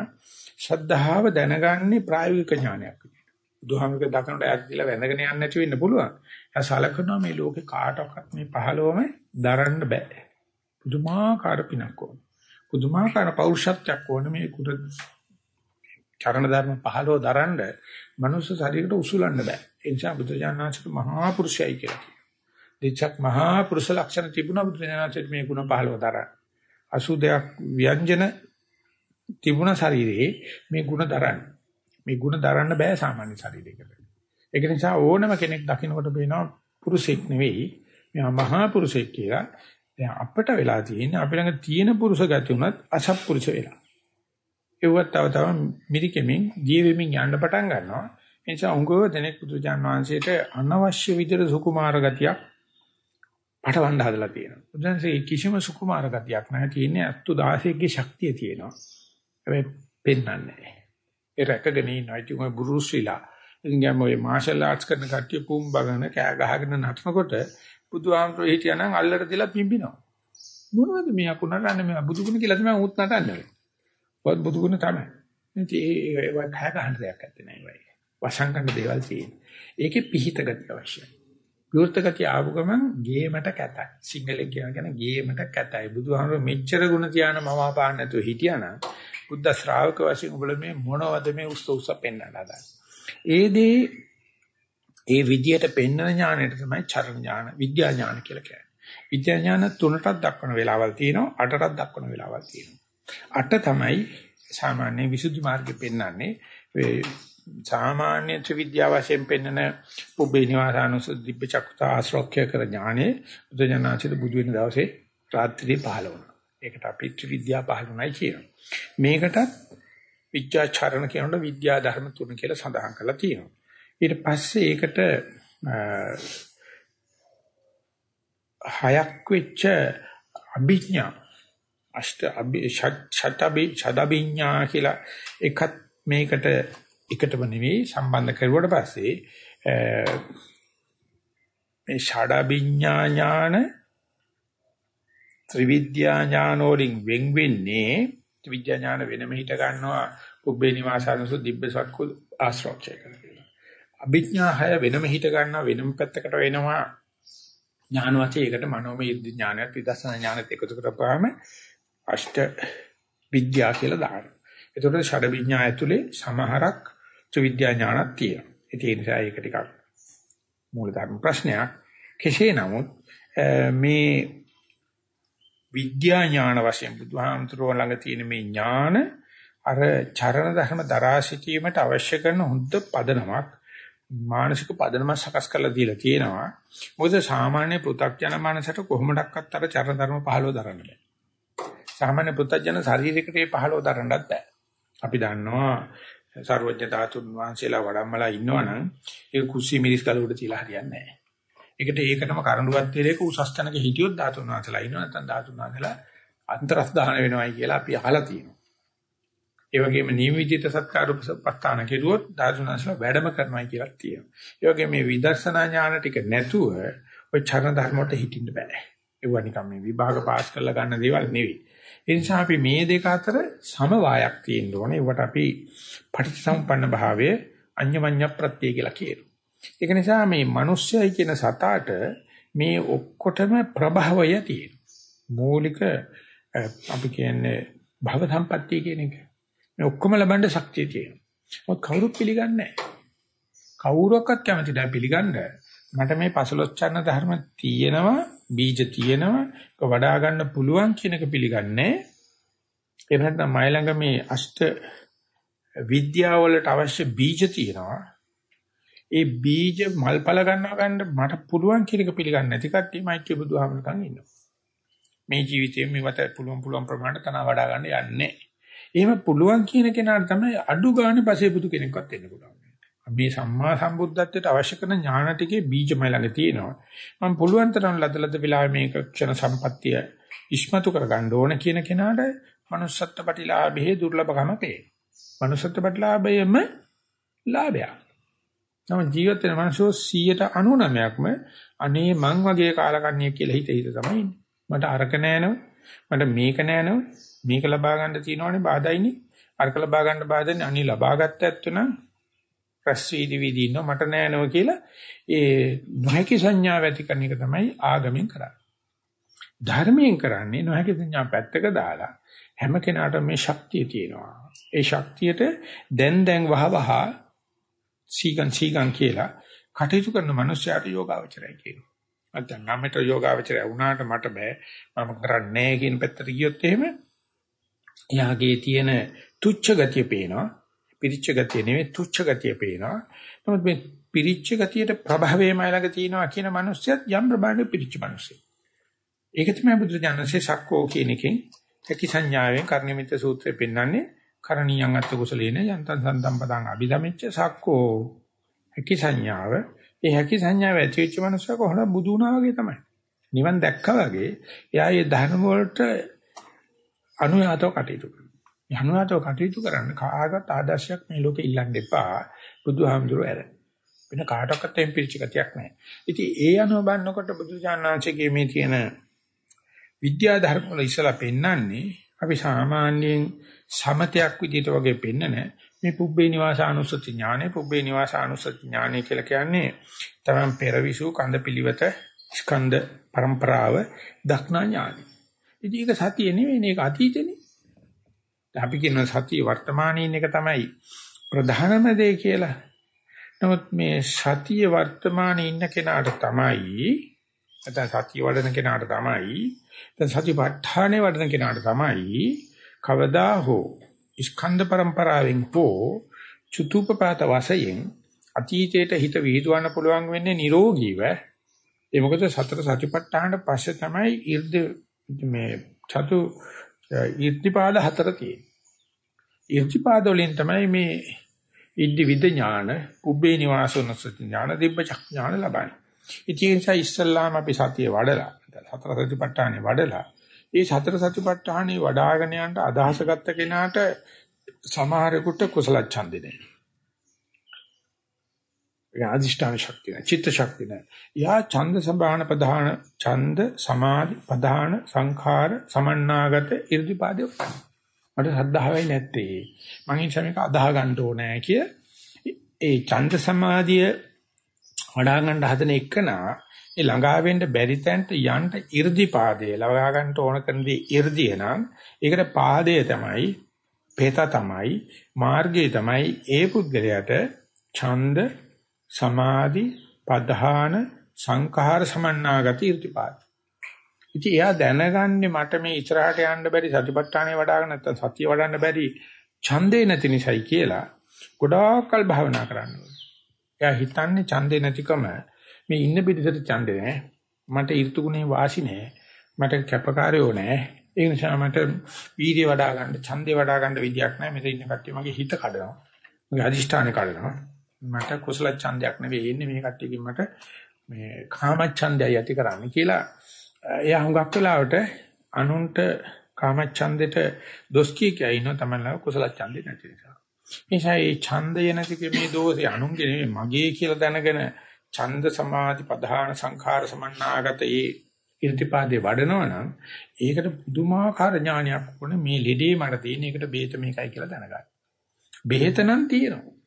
ශ්‍රද්ධාව දැනගන්නේ ප්‍රායෝගික ඥානයක් විදියට. බුදුහාමුදුරගේ දකින්නට ඈත් දිලා වැඳගෙන යන්න නැති වෙන්න පුළුවන්. එයා සලකනවා මේ ලෝකේ කාටවත් මේ පහළවම දරන්න බෑ. පුදුමාකාර පිනක් ඕන. පුදුමාකාර පෞරුෂත්වයක් ඕන මේ කුඩ චරණ ධර්ම 15 දරන්න මනුස්ස ශරීරයට උසුලන්න බෑ. ඒ නිසා බුදුජානනාංශක මහා පුරුෂයයි කියලා කියනවා. දෙච්චක් මහා පුරුෂ ලක්ෂණ තිබුණා බුදුජානනාංශයට මේ ගුණ 15 දරන්න. 82ක් ව්‍යංජන තිබුණ ශරීරයේ මේ ගුණ දරන්න. මේ ගුණ දරන්න බෑ සාමාන්‍ය ශරීරයකට. ඒක නිසා ඕනම කෙනෙක් දකින්නකොට පේනවා පුරුෂෙක් නෙවෙයි මෙයා මහා පුරුෂෙක් කියලා. දැන් අපිට වෙලා තියෙන්නේ අපි ළඟ තියෙන පුරුෂ ගති උනත් අසත්පුරුෂ වෙලා. ඒවත් තව තව මිරිකෙමින් ජීවෙමින් යන්න පටන් ගන්නවා. ඒ නිසා උංගව දෙනෙක් පුදුජාන් වහන්සේට අනවශ්‍ය විදිහට සුකුමාර ගතියක් පටවන්න හදලා තියෙනවා. බුදුන්සේ කිසිම සුකුමාර ගතියක් නැහැ. තියෙන්නේ අත්තු 16ගේ ශක්තිය තියෙනවා. හැබැයි පෙන්වන්නේ නැහැ. ඒ රැකගෙන ඉන්නවා. ඉතින් ඔය බුරුස්විලා. ඉතින් ගම ඔය මාෂල් ආර්ට්ස් කරන කට්ටිය පුම්බගෙන කෑ ගහගෙන නටනකොට බුදුහාමරෝ හිටියානම් අල්ලට දාලා පිම්බිනවා. මොනවද මේ අකුණරන්නේ මේ බුදුගුණ කියලා තමයි උත් නටන්නේ. වත් බුදුගුණ තමයි. ඉතින් ඒ ඒ කෑ ගහන්න දෙයක් නැත්තේ නෑ වයි. වසංගන්න දේවල් තියෙනවා. ඒකේ පිහිට ගතිය අවශ්‍යයි. විවෘත ගතිය ආපු ගමන් ගේමට කැතයි. සිංහලෙන් කියන ගේමට කැතයි. බුදුහාමරෝ මෙච්චර ගුණ තියාන මම පාන්න නැතුව හිටියානම් බුද්ධ ශ්‍රාවක වශයෙන් ඔබල මේ මොනවද මේ උස්ස උස්ස පෙන්වන්න හදන්නේ. ඒ දේ ඒ විදියට පෙන්වන ඥාණයට තමයි චරණ ඥාන, විද්‍යා ඥාන කියලා කියන්නේ. විද්‍යා ඥාන තුනටත් දක්වන වෙලාවල් තියෙනවා, අටටත් දක්වන වෙලාවල් තියෙනවා. අට තමයි සාමාන්‍ය විසුද්ධි මාර්ගෙ පෙන්වන්නේ. සාමාන්‍ය ත්‍රිවිද්‍යාව වශයෙන් පෙන්වන පුබ්බේ නිවාසානුසුද්ධ දිබ්බ චක්කුතා ආශ්‍රෝක්‍ය කර ඥානේ බුදුජානනාචිත බුදු වෙන දවසේ රාත්‍රියේ පහළ වුණා. ඒකට අපි ත්‍රිවිද්‍යා පහළ වුණයි කියනවා. මේකටත් විද්‍යාචරණ කියනකොට විද්‍යා ධර්ම තුන කියලා සඳහන් කරලා තියෙනවා. ඊට පස්සේ ඒකට හයක් වෙච්ච අභිඥා අෂ්ට අභි ෂටබි ෂඩබිඥා කියලා එකත් මේකට එකටම නෙවෙයි සම්බන්ධ කරුවට පස්සේ මේ ෂඩබිඥා ඥාන ත්‍රිවිද්‍යා ඥාන වලින් වෙන් වෙන්නේ ත්‍රිවිද්‍යා ඥාන වෙනම හිට ගන්නවා පුබ්බේ නිවාසානසු දිබ්බසක්කු ආශ්‍රෝක්ෂය කරනවා. අභිඥා හය වෙනම හිට ගන්නවා වෙනම පැත්තකට වෙනවා ඥාන වශයෙන් ඒකට මනෝමය ඥානයත් විදර්ශනා ඥානත් එකතු කරපුවාම අෂ්ට විද්‍යා කියලා දානවා. ඒතකොට ෂඩ විඥා ඇතුලේ සමහරක් ත්‍රිවිද්‍යා ඥානක් තියෙනවා. ඒ නිසා ඒක ටිකක් මූලධර්ම ප්‍රශ්නයක්. කෙසේ නමුත් මේ විද්‍යා ඥාන වශයෙන් බුදුහාමුදුරුවෝ ළඟ තියෙන මේ ඥාන අර චරණ ධර්ම දරා සිටීමට අවශ්‍ය කරන හොඳ පදනමක් මානසික පදනමක් සකස් කරලා දීලා තියෙනවා. මොකද සාමාන්‍ය පෘථග්ජන මනසට කොහොමඩක්වත් අර චරණ ධර්ම 15 දරන්න බෑ. සාමාන්‍ය පෘථග්ජන ශරීරයකට ඒ 15 දරන්නත් බෑ. අපි දන්නවා සර්වඥ ධාතුන් වහන්සේලා වඩම්මලා ඉන්නවනම් ඒ කුස්සි මිරිස් ගල උඩ තියලා හරියන්නේ නැහැ. ඒකට ඒකටම කරඬුවත් තියලේක උසස් තැනක හිටියොත් ධාතුන් වහන්සේලා ඉන්නවා නැත්නම් ධාතුන් වහන්සේලා අන්තරස් දාන වෙනවයි කියලා අපි අහලා තියෙනවා. ඒ වගේම නියමිත සත්කාර උපස්ථාන කෙරුවොත් ධාතුන් වහන්සේලා වැඩම කරනවයි කියලා තියෙනවා. ඒ වගේම මේ විදර්ශනා ඥාන ටික නැතුව ඔය චරණ ධර්ම වලට හිටින්න බෑ. ඒවා නිකම් මේ විභාග පාස් කරලා ගන්න දේවල් නෙවෙයි. ඒ නිසා අපි මේ දෙක අතර සමவாயක් තියෙන්න ඕනේ. ඒවට අපි පටිච්චසමුප්පන්න භාවයේ අඤ්ඤමඤ්ඤ ප්‍රත්‍ය කියලා කියනවා. ඒක නිසා මේ මිනිස්සයයි කියන සතාට මේ ඔක්කොටම ප්‍රභවය තියෙන. මූලික අපි කියන්නේ භව සම්පත්තිය කියන එක. මේ ඔක්කොම ලබන්න ශක්තිය තියෙනවා. මොකද කවුරුත් පිළිගන්නේ නැහැ. කවුරක්වත් කැමති නැහැ පිළිගන්න. මට මේ පසලොච්චන්න ධර්ම තියෙනවා, බීජ තියෙනවා, ඒක වඩා ගන්න පුළුවන් කියන එක පිළිගන්නේ. එහෙම නැත්නම් මයි ළඟ මේ අෂ්ට විද්‍යාවලට අවශ්‍ය බීජ තියෙනවා. ඒ බීජ මල්පල ගන්නවා ගන්න මට පුළුවන් කියන එක පිළිගන්නේ නැති කට්ටිය මෛත්‍රී බුදුහාමරකන් ඉන්නවා. මේ ජීවිතේ මේවට පුළුවන් පුළුවන් ප්‍රමාණයට තන වඩා ගන්න යන්නේ. එහෙම පුළුවන් කියන කෙනාට තමයි අඩු ගානේ පසේ බුදු කෙනෙක්වත් වෙන්න පුළුවන්. මේ සම්මා සම්බුද්ධත්වයට අවශ්‍ය කරන ඥාන ටිකේ බීජමය ළඟ තියෙනවා. මම පුළුවන් තරම් ලදලද වෙලාවෙ මේක ක්ෂණ සම්පත්තිය ඉස්මතු කරගන්න ඕන කියන කෙනාට manussත්ත්ව ප්‍රතිලාභයේ දුර්ලභකම පේ. manussත්ත්ව ප්‍රතිලාභයම ලාභයක්. නම ජීවිත වෙන මිනිස්සු 199ක්ම අනේ මං වගේ කාලකන්ණිය කියලා හිත හිත තමයි ඉන්නේ. මට අරක නෑනව. මට මේක නෑනව. මේක ලබා ගන්න තියෙනවනේ බාධායිනේ. අරක ලබා ගන්න බාධානේ අනි ලබා ගත්ත ඇත්තනම් රැස් වීදි වීදි ඉන්නව මට නෑනව කියලා ඒ නොහැකි සංඥාව ඇති කරන එක තමයි ආගමෙන් කරන්නේ. ධර්මයෙන් කරන්නේ නොහැකි සංඥා පැත්තක දාලා හැම කෙනාටම මේ ශක්තිය තියෙනවා. ඒ ශක්තියට දැන් දැන් වහ වහ සීගන් සීගන් කියලා කටයුතු කරන මනුස්සයාට යෝගාවචරයි කියනවා. නැත්නම් මමට යෝගාවචරය වුණාට මට බෑ මම කරන්නේ නැහැ කියන පැත්තට ගියොත් එහෙම එයාගේ තියෙන තුච්ච ගතිය පේනවා. පිරිච්ච ගතිය නෙවෙයි තුච්ච ගතිය පේනවා. නමුත් මේ පිරිච්ච ගතියට ප්‍රභවයේ මයිලඟ තියෙනවා කියන මනුස්සයත් යම් ප්‍රමාණයක පිරිච්ච මනුස්සයෙක්. ඒක තමයි බුදුරජාණන්සේ සක්කෝ කියන එකෙන් හැකි සංඥාවෙන් කර්ණිමිත සූත්‍රය පෙන්වන්නේ. කරණීයන් අත්ත කුසලේන යන්තං සන්තම් පදං අභිධමිච්ච සක්කෝ. හැකි සංඥාව. ඒ හැකි සංඥාව ඇති වෙච්ච මනුස්සය කොහොමද බුදු වුණා වගේ තමයි. නිවන් දැක්කා වගේ එයා ඒ ධර්ම වලට අනුයාතව කටයුතු කරනවා අනුයාතව කටයුතු කරන්න කාගත් ආදර්ශයක් මේ ලෝකෙ ඉල්ලන්න එපා බුදුහාමුදුරුවෝ ඇර වෙන කාටවත් එම්පිරිච ගතියක් නැහැ ඉතින් ඒ අනුව බලනකොට බුදුජානනාංශයේ මේ තියෙන විද්‍යා ධර්ම වල ඉස්සලා පෙන්වන්නේ අපි සාමාන්‍යයෙන් සමතයක් විදිහට වගේ පෙන්නන මේ පුබ්බේ නිවාසානුස්සති ඥානෙ පුබ්බේ නිවාසානුස්සති ඥානෙ කියලා කියන්නේ තමයි පෙරවිසු කඳ පිළිවෙත ස්කන්ධ પરම්පරාව දක්නා ඥානෙ. ඉතින් ඒක සතිය නෙවෙයි මේක අතීතනේ. අපි කියන සතිය වර්තමානයේ එක තමයි ප්‍රධානම දේ කියලා. නමුත් මේ සතිය වර්තමානයේ ඉන්න කෙනාට තමයි නැත්නම් සතිය වඩන කෙනාට තමයි දැන් සතිපට්ඨානේ වඩන කෙනාට තමයි කවදා හෝ ස්කන්ධ પરම්පරාවෙන් පෝ චුතුපපාත වශයෙන් අතීතයට හිත විහිදුවන්න පුළුවන් වෙන්නේ නිරෝගීව ඒ මොකද සතර සතිපට්ඨානට පස්සේ තමයි ඉර්ධ මේ චතු ඊර්තිපාද හතර තියෙන්නේ. ඊර්තිපාද වලින් තමයි මේ ඉද්ධි විද ඥාන, උබ්බේ නිවාසොනසති ඥාන, දිබ්බ ඥාන ලබන්නේ. ඉතින් ඒ නිසා ඉස්සල්ලාම අපි සතිය වඩලා සතර සතිපට්ඨානෙ වඩලා ඒ සතර සතිපට්ඨානෙ වඩ아가න යනට අදහස ගත්ත කෙනාට සමහරෙකුට කුසල ඡන්දේ නැහැ. අධිෂ්ඨාන ශක්තිය නැහැ. චිත්ත ශක්තිය නැහැ. යා ඡන්ද සබාන ප්‍රධාන ඡන්ද සමාධි ප්‍රධාන සංඛාර සමන්නාගත 이르දිපාදය. මට ශ්‍රද්ධාවයි නැත්තේ. මං ඉන්සම එක අදාහ ගන්න ඕනේ කිය. ඒ ඡන්ද සමාධිය වඩා ගන්න හදන එකනා ඒ ළඟා වෙන්න බැරි තැනට යන්න 이르දිපාදය ළඟා ගන්න ඕන කරන දේ 이르දිය නම් ඒකට පාදය තමයි පේත තමයි මාර්ගය තමයි ඒ පුද්ගලයාට ඡන්ද සමාධි පධාන සංඛාර සමන්නාගති irdipaad. ඉතින් එයා දැනගන්නේ මට මේ ඉස්සරහට යන්න බැරි සතිපට්ඨානේ වඩ아가න නැත්නම් සතිය වඩන්න බැරි ඡන්දේ නැති නිසායි කියලා ගොඩාක්කල් භාවනා කරන්න ඕනේ. එයා හිතන්නේ ඡන්දේ නැතිකම මේ ඉන්න පිටිසට ඡන්දේ නැහැ. මට ඍතුගුණේ වාසි නැහැ. මට කැපකාරයෝ නැහැ. ඒ නිසා මට වීර්ය වඩා ගන්න, ඡන්දේ වඩා ගන්න විදියක් නැහැ. මෙතන ඉන්න කට්ටිය මගේ හිත කඩනවා. මගේ අදිෂ්ඨානේ කඩනවා. මට කුසල ඡන්දයක් නෙවෙයි එන්නේ මේ කට්ටියකින් මට මේ කාම ඡන්දයයි ඇති කරන්නේ කියලා එයා හුඟක් වෙලාවට අනුන්ට කාම ඡන්දෙට දොස් කිය කිය ඉන්න තමයි කුසල ඡන්දේ නැති නිසා. නිසා මේ ඡන්දය නැති මේ දෝෂේ අනුන්ගේ නෙවෙයි මගේ කියලා දැනගෙන ඡන්ද සමාධි ප්‍රධාන සංඛාර සමන්නාගත ඒ ඉර්ධිපාදේ වඩනවා නම් ඒකට පුදුමාකාර ඥානයක් වුණේ මේ ලෙඩේ මට තියෙන එකට බේත මේකයි කියලා දැනගන්න. බෙහෙත නම් තියෙනවා.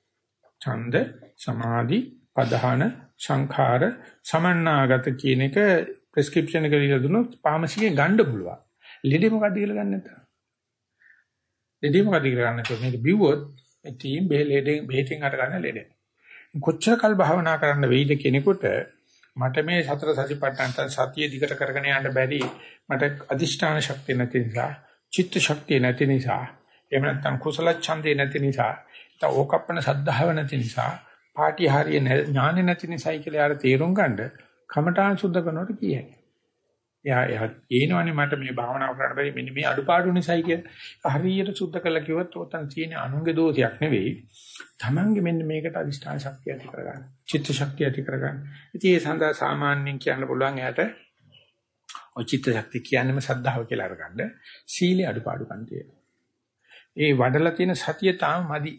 ඡන්ද සමාධි ප්‍රධාන සංඛාර සමන්නාගත කියන එක ප්‍රෙස්ක්‍රිප්ෂන් එක දීලා දුන්නොත් ෆාමසියෙන් ගන්න පුළුවන්. ලෙඩේ මොකද්ද කියලා ගන්න නැත්නම්. ලෙඩේ මොකද්ද කියලා ගන්න නැත්නම් මේක බිව්වොත් මේ තීම් බෙහෙලෙන් බෙහෙතින් අට ගන්න ලෙඩේ. කොච්චර කල් භාවනා කරන්න වෙයිද කෙනෙකුට මට මේ සතර සතිපට්ඨාන සතිය දිගට කරගෙන යන්න බැරි මට අදිෂ්ඨාන ශක්තිය නැති නිසා චිත්ත ශක්තිය නැති නිසා එහෙම නැත්නම් කුසල ඡන්දේ නැති නිසා නැත්නම් ඕකප්පන සද්ධාව නැති නිසා පාටි හරිය ඥානෙ නැති නිසායි කියලා යාර තේරුම් ගන්න කමඨාන් සුද්ධ කරනකොට කියයි. එයා එයා කියනවනේ මට මේ භාවනාව කරන්න බැරි මෙන්න මේ අඩුපාඩු නිසායි කියලා. හරියට සුද්ධ කළා කිව්වොත් ඔතන තියෙන අනුන්ගේ දෝෂයක් නෙවෙයි. Tamange මෙන්න මේකට අදිෂ්ඨාන ශක්තිය ඇති කරගන්න. චිත්ත ශක්තිය ඇති කරගන්න. ඉතින් ඒ සඳහා සාමාන්‍යයෙන් කියන්න පුළුවන් එයාට ඔය චිත්ත ශක්තිය කියන්නේම සද්ධාව කියලා අරගන්න. සීලේ අඩුපාඩුකම් තියෙනවා. ඒ වඩලා තියෙන සතිය තාම මදි.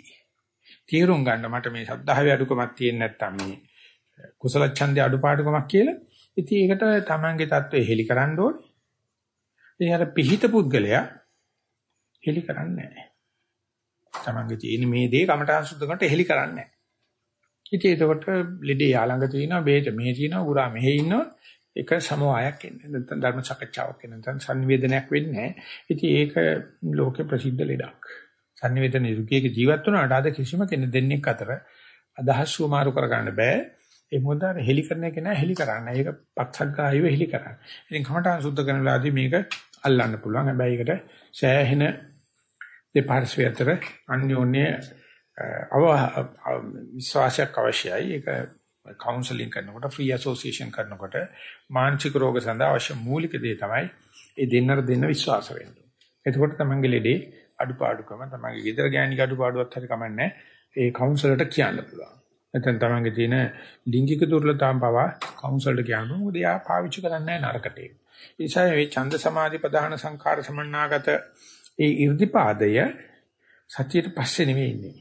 තීරුම් ගන්න මට මේ ශද්ධාවේ අඩුකමක් තියෙන්නේ නැත්තම් මේ කුසල ඡන්දේ අඩුපාඩුකමක් කියලා. ඉතින් ඒකට තමන්ගේ தત્ත්වය හෙලි කරන්න ඕනේ. ඒ අර පිහිත පුද්ගලයා හෙලි කරන්නේ නැහැ. තමන්ගේ තියෙන මේ දේ කමඨාන් සුද්ධ කරනට හෙලි කරන්නේ නැහැ. ඉතින් ඒකට ලෙඩේ යාළඟ තියෙනවා, බේට මේ තියෙනවා, ගුරා මෙහෙ ඉන්නවා. එක සමෝහයක් එන්නේ. නැත්නම් ධර්ම සාකච්ඡාවක් එන්නේ. නැත්නම් සංවේදනයක් වෙන්නේ නැහැ. ඉතින් ඒක ලෝකේ ප්‍රසිද්ධ ලෙඩක්. Sannivedana යුගයක ජීවත් වුණාට අද කිසිම කෙනෙක් දෙන්නෙක් අතර අදහස් සුමාරු කරගන්න බෑ. ඒ මොකද අර හෙලි කරන එක නෑ හෙලි කරන්න. ඒක පක්ෂග්‍රාහීව හෙලි කරන්න. ඉතින් කමඨාන් සුද්ධ කරන වෙලාවදී මේක අල්ලන්න පුළුවන්. හැබැයි ඒකට සෑහෙන දෙපාර්ශ්වය අතර අන්‍යෝන්‍ය විශ්වාසයක් අවශ්‍යයි. ඒක කවුන්සලින් කරනකොට ෆ්‍රී ඇසෝසියේෂන් කරනකොට මානසික රෝග සඳහා අවශ්‍ය මූලික දේ තමයි ඒ දෙන්නර දෙන්න විශ්වාස වෙන්න. එතකොට තමන්ගේ ලෙඩේ අඩුපාඩුකම තමන්ගේ ගෙදර ගෑණි අඩුපාඩුවක් හරි කමන්නේ ඒ කවුන්සලර්ට කියන්න පුළුවන්. නැත්නම් තමන්ගේ තියෙන ලිංගික දුර්වලතාවම් පවා කවුන්සලර්ට කියන්න මොකද එයා පාවිච්චි කරන්නේ නරකට ඒක. ඒ නිසා මේ ඡන්ද සමාධි ප්‍රධාන සංඛාර සමන්නාගත ඒ irdipaadය සතියට පස්සේ නෙවෙයි ඉන්නේ.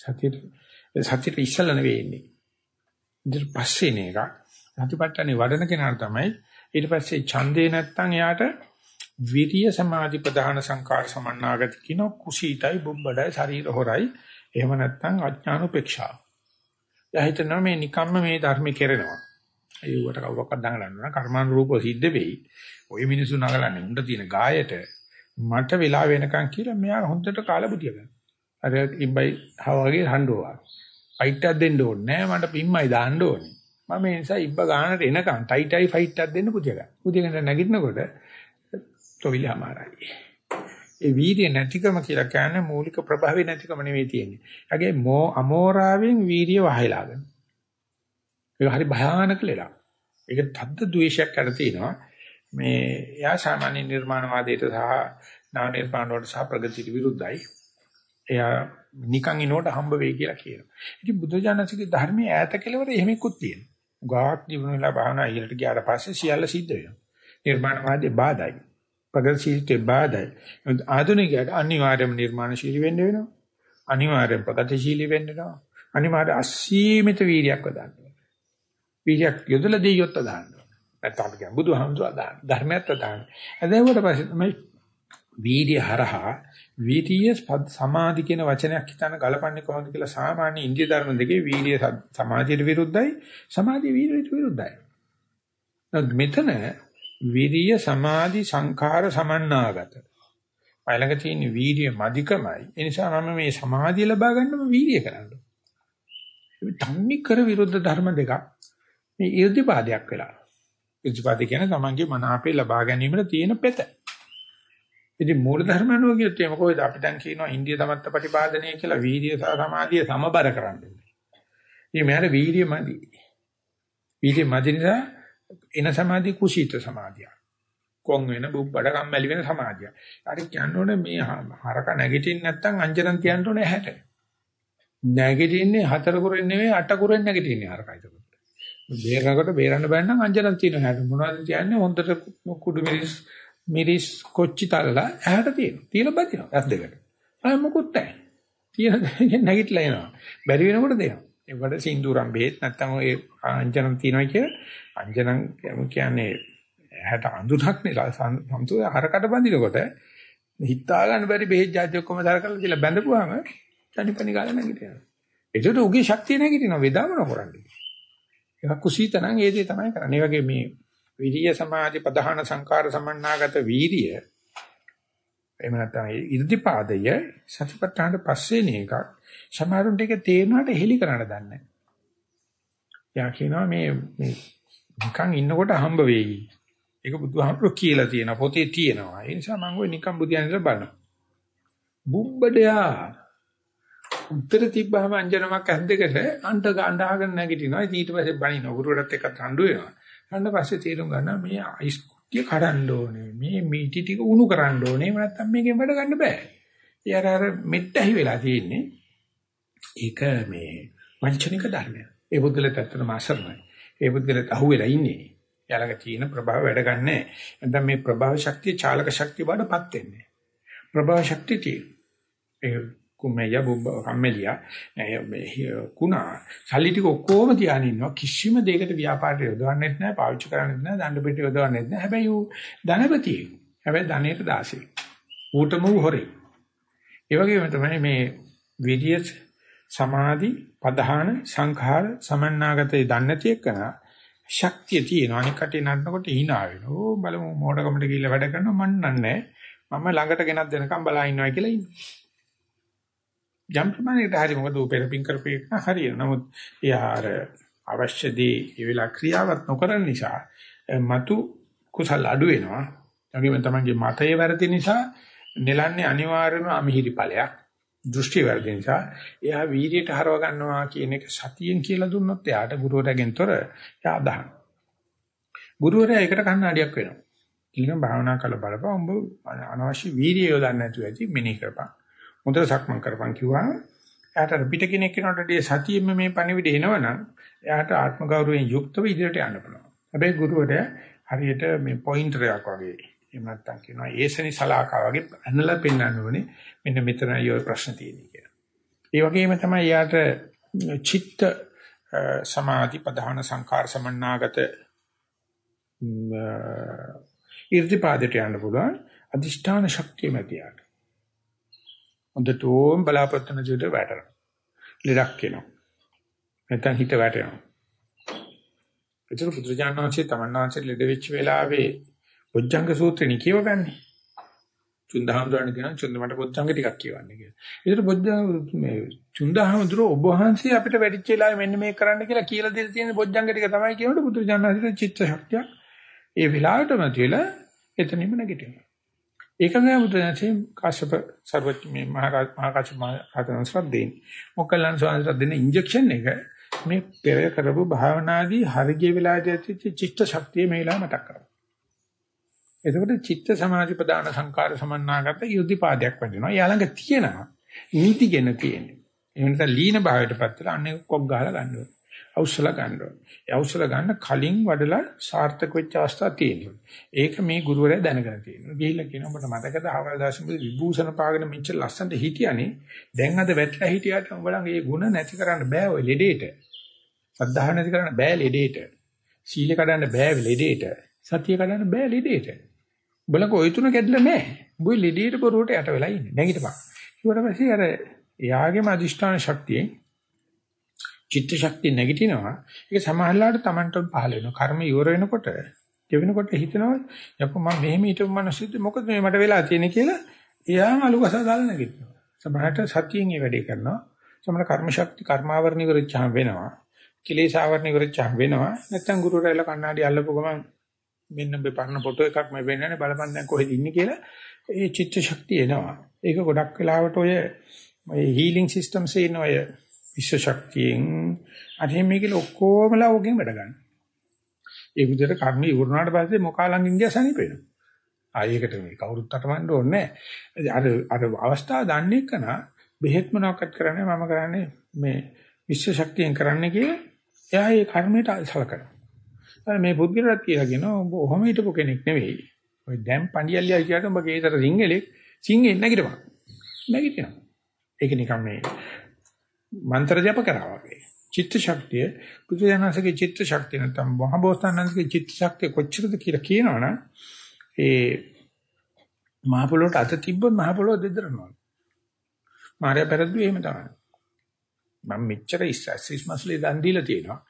සතියට සතියට ඉස්සලා නෙවෙයි ඉන්නේ. ඉතින් පස්සේ නේක සතිපට්ඨානේ වඩන කෙනාට තමයි ඊට පස්සේ ඡන්දේ නැත්තම් එයාට විරිය සමාධි ප්‍රධාන සංකාර සමන්නාගත කියන කුසීතයි බුබ්බඩයි ශරීර හොරයි එහෙම නැත්තම් අඥානුපේක්ෂා. එයා හිතනවා මේ නිකම්ම මේ ධර්ම කෙරෙනවා. ඒවට කවුරක්වත් දඟලන්න කර්මානුරූපව සිද්ධ වෙයි. ওই මිනිස්සු නගලන්නේ උන්ට තියෙන ගායට මට වෙලා වෙනකන් කියලා මෙයා හොඳට කාලබුදිය ගන්න. අර ඉබ්බයි හවගේ හඬුවා. ෆයිට් එකක් දෙන්න ඕනේ නෑ මට පිම්මයි දාන්න ඕනේ. මම ඒ නිසා ඉබ්බ ගන්නට එනකන් ටයිටයි ෆයිට් එකක් දෙන්න පුතිය ගන්න. පුතිය ගන්න නැගිටිනකොට තොවිලි අමාරයි. ඒ වීර්ය නැතිකම කියලා කියන්නේ මූලික ප්‍රභාවේ නැතිකම නෙවෙයි තියෙන්නේ. ඒගේ මෝ අමෝරාවෙන් වීර්ය වහලාගෙන. ඒක හරි භයානක ලෙලක්. ඒක තද්ද ද්වේෂයක් කර තිනවා. මේ යා සාමාන්‍ය නිර්මාණවාදයට සහ නව නිර්මාණ වලට සහ ප්‍රගතියට විරුද්ධයි. එයා නිකන් ඉනෝට හම්බ වෙයි කියලා කියනවා. ඉතින් බුදුජානකගේ ධර්මයේ ඈත කෙලවර එහෙමකුත් තියෙනවා. ගාක් ජීවනලා භාවනා ඉහළට ගියාට පස්සේ සියල්ල සිද්ධ වෙනවා. නිර්මාණවාදී බාධායි. ප්‍රගතිශීලීත්වයේ බාධායි. ආධුනිකයට අනිවාර්යයෙන්ම නිර්මාණශීලී වෙන්න වෙනවා. අනිවාර්යයෙන් ප්‍රගතිශීලී වෙන්න වෙනවා. අනිවාර්ය අසීමිත වීර්යයක් වදන්න. වීර්යයක් යොදලා දෙයියොත් දාන්න. නැත්නම් අපි කියන්නේ බුදුහාමුදුරුවෝ දාන්න. ධර්මයත් දාන්න. එතකොට පස්සේ තමයි වීර්ය හරහා වීර්ය සමාධි කියන වචනයක් හිතන ගලපන්නේ කොහොමද කියලා සාමාන්‍ය ඉන්දිය ධර්ම දෙකේ වීර්ය සමාධියට විරුද්ධයි සමාධිය වීර්යයට විරුද්ධයි. මෙතන විරිය සමාධි සංඛාර සමන්නාගත. ඊළඟ තියෙන වීර්ය මධිකමයි. ඒ නිසා මම මේ සමාධිය ලබා ගන්නම වීර්ය කරන්න. මේ තන්නේ කර විරුද්ධ ධර්ම දෙකක් මේ 이르දිපාදයක් වෙලා. ඉර්ධිපාද කියන්නේ තමන්ගේ මන අපේ ලබා ගැනීමට තියෙන පෙත. ඉතින් මූල ධර්ම අනුව කියොත් එimhe කොහෙද අපි දැන් කියනවා ඉන්දිය තමත්ත ප්‍රතිපාදනය කියලා වීර්ය සහ සමාධිය සමබර කරන්න. ඉතින් මෙයාට වීර්ය මදි. වීර්ය මදි නිසා එන සමාධිය කුසීත සමාධිය. කොන් වෙන බුබ්බඩ කම්මැලි වෙන සමාධිය. හරි කියන්න ඕනේ මේ හරක නැගිටින්න නැත්නම් අංජනන් තියන්න ඕනේ ඇහැට. නැගිටින්නේ හතර කුරෙන් නෙවෙයි අට කුරෙන් නැගිටින්නේ හරකයි ඒක. බේරනකොට බේරන්න බෑ නම් අංජනන් තියෙන හැට මොනවද කියන්නේ හොඳට කුඩු මිරිස් මිරිස් කොච්චි තල්ලා ඇහැට තියෙනවා. තියලා බදිනවා ඇස් දෙකට. අය මොකුත් නැහැ. තියෙන නැගිටලා එනවා. බැරි වෙනකොට දෙනවා. ඒකට සින්දුරම් බෙහෙත් නැත්තම් ඔය අංජනන් තියනවා කිය අංජනන් කියන්නේ ඇහැට අඳුරක් නේ සම්තුල හරකට බඳිනකොට හිතා ගන්න බැරි බෙහෙත් જાති ඔක්කොම දර කරලා කියලා බැඳපුවාම තනිපනි ගාලා නැගිටිනවා. ඒකට උගේ ශක්තිය නැගිටිනවා වේදාමන කරන්නේ. ඒක කුසීත නම් ඒ දේ තමයි කරන්නේ. ඒ වගේ මේ විරිය සමාධි ප්‍රධාන සංකාර සමන්නාගත වීරිය එහෙම නැත්නම් ඉර්ධිපාදය සතිපට්ඨානට පස්සේ නේක සමහරුන්ට ඒක තේරුණාට හෙලි කරන්න දන්නේ නැහැ. යා කියනවා මේ මේ නිකන් ඉන්නකොට හම්බ වෙයි. ඒක බුදුහාමුදුරුවෝ කියලා තියෙනවා පොතේ තියෙනවා. ඒ නිසා මම ඔය නිකන් බුදියන් ඉඳලා බලනවා. බුබ්බඩයා උත්තර තිබ්බහම අංජනමක් ඇද්දකට අන්ට ගඳහගෙන නැගිටිනවා. ඊට පස්සේ බණින උගුරටත් එක්ක තණ්ඩු වෙනවා. ඊට පස්සේ තේරුම් ගන්නවා මේ අයිස් කුට්ටිය කඩන්න ඕනේ. මේ මීටි ටික උණු කරන්න ඕනේ. එහෙම නැත්නම් මේකෙන් වැඩ ගන්න බෑ. ඒ අර අර මෙත් ඇහි වෙලා තියෙන්නේ. ඒක මේ වංචනික ධර්මයක්. ඒ බුද්ධලට ඇත්තටම අසරණයි. ඒ බුද්ධලට අහුවෙලා ඉන්නේ. යාළඟ තියෙන ප්‍රභාව වැඩ ගන්නෑ. නැත්නම් මේ ප්‍රභාව ශක්තිය චාලක ශක්තිය බඩපත් වෙන්නේ. ප්‍රභාව ශක්තිය තියෙන. ඒ කුමෙය බුබ්බ කම්මෙලියා කුණා සල්ලි ටික ඔක්කොම තියාගෙන ඉන්නවා කිසිම දෙයකට ව්‍යාපාරයට යොදවන්නෙත් නැහැ පාවිච්චි කරන්නෙත් නැහැ දඬු පිට යොදවන්නෙත් නැහැ හැබැයි ඌ ධනපතියෙක් හැබැයි ධනෙට දාසෙක් ඌටම ඌ හොරේ ඒ වගේම තමයි මේ විරිය සමාධි පධාන සංඛාර සමන්නාගතේ දන්නති එක්කන ශක්තිය තියෙනවා අනික කටේ නන්නකොට hina වෙනවා ඕ බලමු මෝඩකමට ගිහිල්ලා වැඩ කරනවා මන් නන්නේ මම ළඟට ගෙනත් දෙනකම් බලා ඉන්නවා කියලා ඉන්නේ යම් ප්‍රමාණයකට හරි මොකද ඌ පෙරපින් කරපේක හරියන. නමුත් එයාර අවශ්‍ය දේ ඒ වෙලාව ක්‍රියාවත් නොකරන නිසා මතු කුසල අඩු වෙනවා. ඒගොම තමන්ගේ මතයේ වැරදි නිසා නෙලන්නේ අනිවාර්යයෙන්ම අමිහිරි ඵලයක්. දෘෂ්ටි වැරදි නිසා එයා වීර්යයට හරව ගන්නවා කියන එක සතියෙන් කියලා දුන්නොත් එයාට ගුරුවරයාගෙන් තොර එයා අදහන. ගුරුවරයා ඒකට කන්නඩියක් වෙනවා. ඊළඟ භාවනා කළ බලපන් උඹ අනවශ්‍ය වීර්යය යොදන්න නැතුව ඇති මිනී කරපන්. හොඳට සක්මන් කරපන් කිව්වා. එයාට පිට කෙනෙක් කෙනාට සතියෙම මේ පණිවිඩ එනවනම් එයාට ආත්ම ගෞරවයෙන් යුක්තව ඉදිරියට යන්න පුළුවන්. හැබැයි ගුරුවරයා හරියට මේ පොයින්ටර් එකක් වගේ එහෙම නැත්නම් කියනවා ඒසනි සලාකා වගේ අනලා පෙන්වන්න ඕනේ මෙන්න මෙතනයි ඔය ප්‍රශ්න තියෙන්නේ කියලා. ඒ වගේම තමයි යාට චිත්ත සමාධි ප්‍රධාන සංකාර සමන්නාගත ඉර්ධිපාදයට යන්න පුළුවන් අදිෂ්ඨාන ශක්තිය මැදියට. හොඳටම බලාපොරොත්තු වෙන විදිහට වැටෙනවා. ලෙඩක් එනවා. නැත්නම් හිත වැටෙනවා. ඒතර බුදුරජාණන් වහන්සේ තමන්නාන්සේ ලෙඩ වෙච්ච වෙලාවේ බොජ්ජංග සූත්‍රෙනි කියවගන්නේ. චුන්දහමඳුරණ කියන චුන්ද මට බොජ්ජංග ටිකක් කියවන්නේ කියලා. ඒතර බොජ්ජංග මේ චුන්දහමඳුර ඔබ වහන්සේ අපිට වැඩිච්ච වෙලාවේ මෙන්න මේක කරන්න කියලා කියලා දෙලා තියෙන බොජ්ජංග ටික තමයි කියනකොට බුදුරජාණන් වහන්සේ චිත්ත ශක්තියක් ඒ වෙලාවටම තියලා එතනින්ම නැගිටිනවා. ඒක නෑ බුදුරජාණන්සේ කාශ්‍යප සර්වඥ මේ මහරජ මහකාශ්‍යප මහරජාණන් ශ්‍රද්ධේන මොකලන් සෝන්සර් දෙන ඉන්ජෙක්ෂන් එක මේ පෙර කරපු භාවනාදී හරිය වෙලාවදී ඇතිච්ච චිත්ත ශක්තිය මේ වෙලාව මතක් කරගන්න. එතකොට චිත්ත සමාධි ප්‍රදාන සංකාර සමන්නාගත යුද්ධපාදයක් වෙනවා. යාළඟ තියෙනවා. නීතිගෙන තියෙන්නේ. ඒ නිසා ලීන භාවයටපත් වෙලා අන්නේ කොක් ගහලා ගන්න ඕනේ. අවශ්‍යල ගන්න ඕනේ. ඒ අවශ්‍යල ගන්න කලින් වඩලා සාර්ථක වෙච්ච අවස්ථා තියෙනවා. ඒක මේ ගුරුවරයා දැනගෙන තියෙනවා. ගිහිල්ලා කියනවා ඔබට මතකද ආවල් දාසින් විභූෂණ පාගෙන මෙච්ච ලස්සනට හිටියානේ. දැන් අද වැටලා හිටියාට උඹලගේ මේ ಗುಣ නැති කරන්න බෑ ඔය ලෙඩේට. සද්ධා නැති කරන්න බෑ ලෙඩේට. සීල කඩන්න බෑ ලෙඩේට. සතිය කඩන්න බෑ ලෙඩේට. උඹලක ওই තුන කැඩලා නැහැ. උඹ ලෙඩේට බොරුවට යට වෙලා ඉන්නේ. නැගිටපන්. ඊට පස්සේ අර එයාගේම අදිෂ්ඨාන ශක්තියෙන් චිත්ත ශක්තිය නැගිටිනවා. ඒක සමහරලාට Tamanට පහල වෙනවා. කර්ම ඉවර වෙනකොට, දෙවෙනකොට හිතනවා යප්ප මම මෙහෙම හිටපු මිනිස්සුත් මොකද මේ මට වෙලා තියෙන්නේ කියලා එයාම අලුකස දාලා නැගිටිනවා. සමහරට සතියෙන් මේ වැඩේ කරනවා. සමහර කර්ම ශක්ති කර්මාවරණි කරච්චාම වෙනවා. කිලේශාවරණි කරච්චාම වෙනවා. නැත්තම් ගුරුවරයාලා කණ්ණාඩි අල්ලපු ගමන් මෙන්න මේ පරණ ෆොටෝ එකක් මේ වෙන්නනේ බලපන් දැන් කොහෙද ඉන්නේ කියලා ඒ චිත්ත ශක්තිය එනවා. ඒක ගොඩක් වෙලාවට ඔය මේ හීලින් සිස්ටම්ස් එන ඔය විශ්ව ශක්තියෙන් අර මේකල ඔක්කොමලා ඔගෙන් වැඩ ගන්න. ඒ විදිහට කර්ම ඉවරනාට පස්සේ මොකා ළඟින් ගියා සනීප වෙනවා. ආයෙකට මේ කවුරුත් අතමන්න ඕනේ නැහැ. අර අර අවස්ථාව දන්නේ කන බෙහෙත් මොනවක්වත් කරන්නේ මම කරන්නේ මේ විශ්ව ශක්තියෙන් කරන්න කියලා එයා ඒ කර්මයට සලකනවා. මේ පුද්ගලයාත් කියලා කියනවා ඔබ ඔහම හිටපු කෙනෙක් නෙවෙයි. ඔය දැන් පණ්ඩියල්ලියා කියලාට ඔබ ගේතර සිංහලෙක් සිංහෙන් නැගිටපන්. නැගිටිනවා. ඒක නිකන් මේ මන්ත්‍ර ජප කරා වගේ. චිත්ත ශක්තිය බුදුදහමගේ චිත්ත ශක්තිය නැත්නම් මහබෝසතාණන්ගේ චිත්ත ශක්තිය කොච්චරද කියලා කියනවනම් ඒ මහ පොළොවට අත තිබ්බොත් මහ පොළොව දෙදරනවා. මාර්යා පෙරද්දුවේ එහෙම තමයි. මම මෙච්චර ඉස්සස් මස්ලේ දන් දීලා තියෙනවා.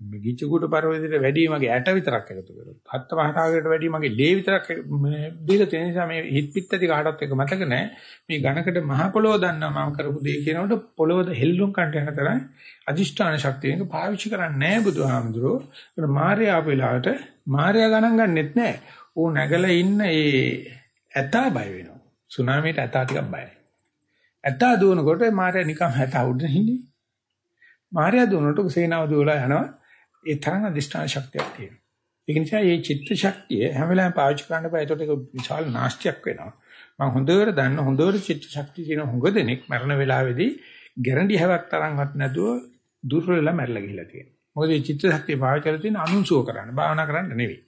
මේ ගිජ්ජකුට පරිවර්තයට වැඩි මගේ ඇට විතරක් එකතු කරලා. හත්ත මහතාවකට වැඩි මගේ ලේ විතරක් මේ දීලා තියෙන නිසා මේ හිත පිත්තති කාටවත් එක මතක නැහැ. මේ ඝනකට මහ පොළොව දන්නා මම කරපු දේ කියනකොට පොළොවද හෙල්ලුම් කන්ට යන තරම් අදිෂ්ඨාන ශක්තියක පාවිච්චි කරන්නේ නැහැ බුදුහාමුදුරෝ. ඒක මාර්යා ආපු වෙලාවට මාර්යා ගණන් ගන්නෙත් නැහැ. ඌ නැගලා ඉන්න ඒ ඇතා බය වෙනවා. සුනාමියට ඇතා ටිකක් බයයි. ඇතා දුවනකොට මාර්යා නිකන් ඇතා උඩ ඉන්නේ. මාර්යා දුවනකොට සේනාව දුවලා යනවා. ඒ තරම් අධිෂ්ඨාන ශක්තියක් තියෙනවා. ඒක නිසා මේ චිත්ත ශක්තිය හැම වෙලාවෙම පාවිච්චි කරන්න බෑ. ඒකට ඒක විශාල නාස්තියක් වෙනවා. මම හොඳට දන්න හොඳට චිත්ත ශක්තිය තියෙන හොඟ දෙනෙක් මරණ වෙලාවේදී ගැරන්ටි හැවක් තරම්වත් නැතුව දුර වෙලා මැරලා ගිහිල්ලා තියෙනවා. මොකද මේ චිත්ත ශක්තිය පාවිච්චි කරලා තියෙන අනුසුව කරන්න, භාවනා කරන්න නෙවෙයි.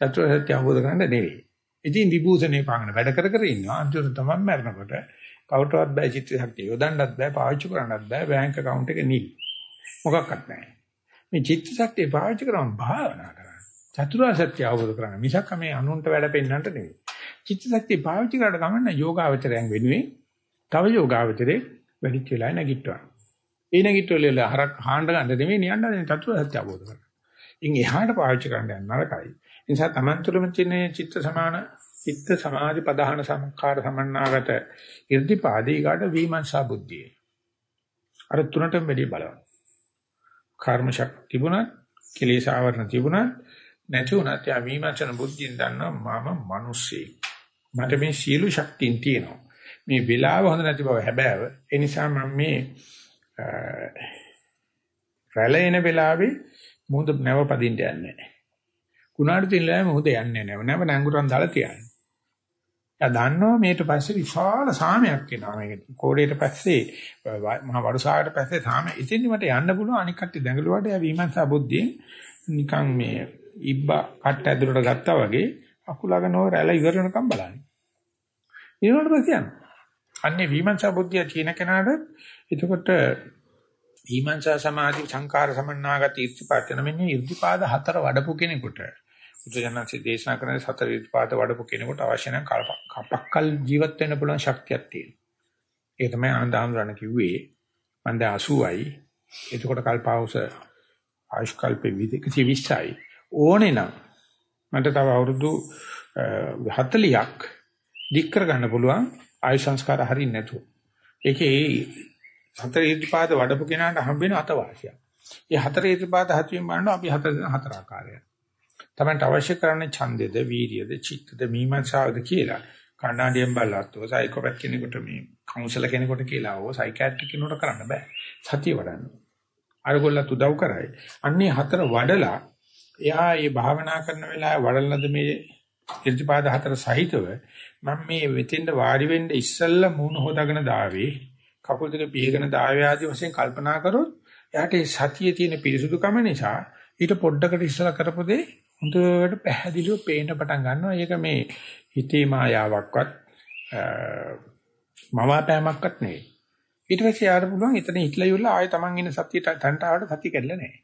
චතුරාර්ය සත්‍ය අවබෝධ කරගන්න නෙවෙයි. ඉතින් විභූෂණේ පාගන වැඩ කර කර ඉන්නවා. අන්තිමට තමයි මැරෙනකොට කවුරුවත් බෑ චිත්ත ශක්තිය යොදන්නත් බෑ, පාවිච්චි කරන්නත් බෑ, බැංක account එක නිල්. මොකක්වත් නැහැ. මේ චිත්ත ශක්තිය පාවිච්චි කරාම භාවනා කරන්න. චතුරාර්ය සත්‍ය අවබෝධ කරගන්න. මිසක් මේ අනුන්ට වැඩ පෙන්නන්නට නෙවෙයි. චිත්ත ශක්තිය පාවිච්චි කරලා ගමන්න යෝගාවචරයන් වෙනුවෙන් තව යෝගාවචරේ වැඩිච වෙලා නැගිට්ටවා. ඒ නැගිට්ටවල හරක් හාන්න ගන්න නෙවෙයි නියන්න චතුරාර්ය සත්‍ය අවබෝධ කරගන්න. ඉන් එහාට පාවිච්චි කරන්න යන නරකයි. ඒ නිසා Taman තුළම තියෙන චිත්ත සමාන චිත්ත සමාධි ප්‍රධාන සංඛාර සමන්නාගත irdipaadi ඊගාට විමර්ශා බුද්ධිය. අර තුනටම වැඩි බලවත්. කර්ම ශක්ති තිබුණත්, කෙලෙස් ආවරණ තිබුණත් නැති වුණත් යා විමර්ශන බුද්ධියෙන් දන්නවා මම මිනිස්සෙක්. මට මේ සීල ශක්තියින් තියෙනවා. මේ වෙලාව හොඳ නැති බව හැබෑව. ඒ නිසා මම මේ රැළෙන වෙලාවේ මුහුද නැව පදින්න යන්නේ නැහැ. කුණාඩු තිල්ලම මුහුද යන්නේ නැහැ. නැව නංගුරන් දාලා තියන්නේ. එයා දන්නවා මේට පස්සේ විශාල සාමයක් එනවා මේක. කෝඩේට පස්සේ මහා වරුසාවට පස්සේ සාම ඉතින් මට යන්න පුළුවන් අනික් කට්ටිය දැඟලුවාට එයා විමර්ශා බුද්ධියෙන් නිකන් මේ ඉබ්බා කට්ට ඇතුලට ගත්තා වගේ අකුලගෙන රැළ ඉවර වෙනකම් බලන්නේ. ඊළඟට පස්සේ යනවා. අන්නේ විමර්ශා බුද්ධිය තියෙන කෙනාට එතකොට විමර්ශා සමාධි සංකාර සමන්නාගත ඉර්ධිපාතන මෙන්න ඉර්ධිපාද හතර වඩපු කෙනෙකුට බුදුජානකසේ දේශනා කරන සතර ඉර්ධිපාද වඩපු කෙනෙකුට අවශ්‍ය නම් කපක්කල් ජීවත් වෙන්න පුළුවන් ශක්තියක් තියෙනවා. ඒ තමයි ආන්දාම්රණ කිව්වේ. මම දැන් 80යි. එතකොට කල්පාවුස ආයුෂ් කල්පේ 120යි. ඕනේ නම් මට තව අවුරුදු 40ක් දික් කර ගන්න පුළුවන් ආයු සංස්කාර හරින්නේ නැතුව. ඒකේ සතර ඉර්ධිපාද වඩපු කෙනාට හම්බ වෙන අතවාසියක්. ඒ හතර ඉර්ධිපාද හතුවෙන් බලනවා අපි හතර හතර ආකාරයක්. තමන්ට අවශ්‍ය කරන්නේ ඡන්දෙද, වීරියද, චිත්තද, මීමන්සාවද කියලා. කණ්ණාඩියෙන් බලලත් ඔය සයිකෝපැත් කෙනෙකුට මේ කවුන්සලර් කෙනෙකුට කියලා ඕ සයිකියාට්‍රික් කෙනෙකුට කරන්න බෑ. සතිය වඩන්න. අරගොල්ලත් උදව් කරයි. අන්නේ හතර වඩලා එයා මේ භාවනා කරන වෙලාවේ වඩලනද මේ ඉර්ධිපාද හතර සහිතව මම මේ වෙතෙන්ද වාඩි වෙන්න ඉස්සෙල්ලා මූණ හොදාගෙන දාවේ කකුල් දෙක පිහගෙන දාවේ ආදි වශයෙන් කල්පනා කරොත් එයාට ඒ සතියේ තියෙන පිරිසුදුකම නිසා ඊට පොඩ්ඩකට ඉස්සලා කරපු දේ හොඳට පැහැදිලිව පේන්න පටන් ගන්නවා. ඒක මේ හිතේ මායාවක්වත් මවාපෑමක්වත් නෙවෙයි. ඊට පස්සේ යාට පුළුවන් එතන හිටලා ඉවරලා ආයෙ Taman ඉන්න සතියට තන්ට ආවට සතිය කැඩලා නැහැ.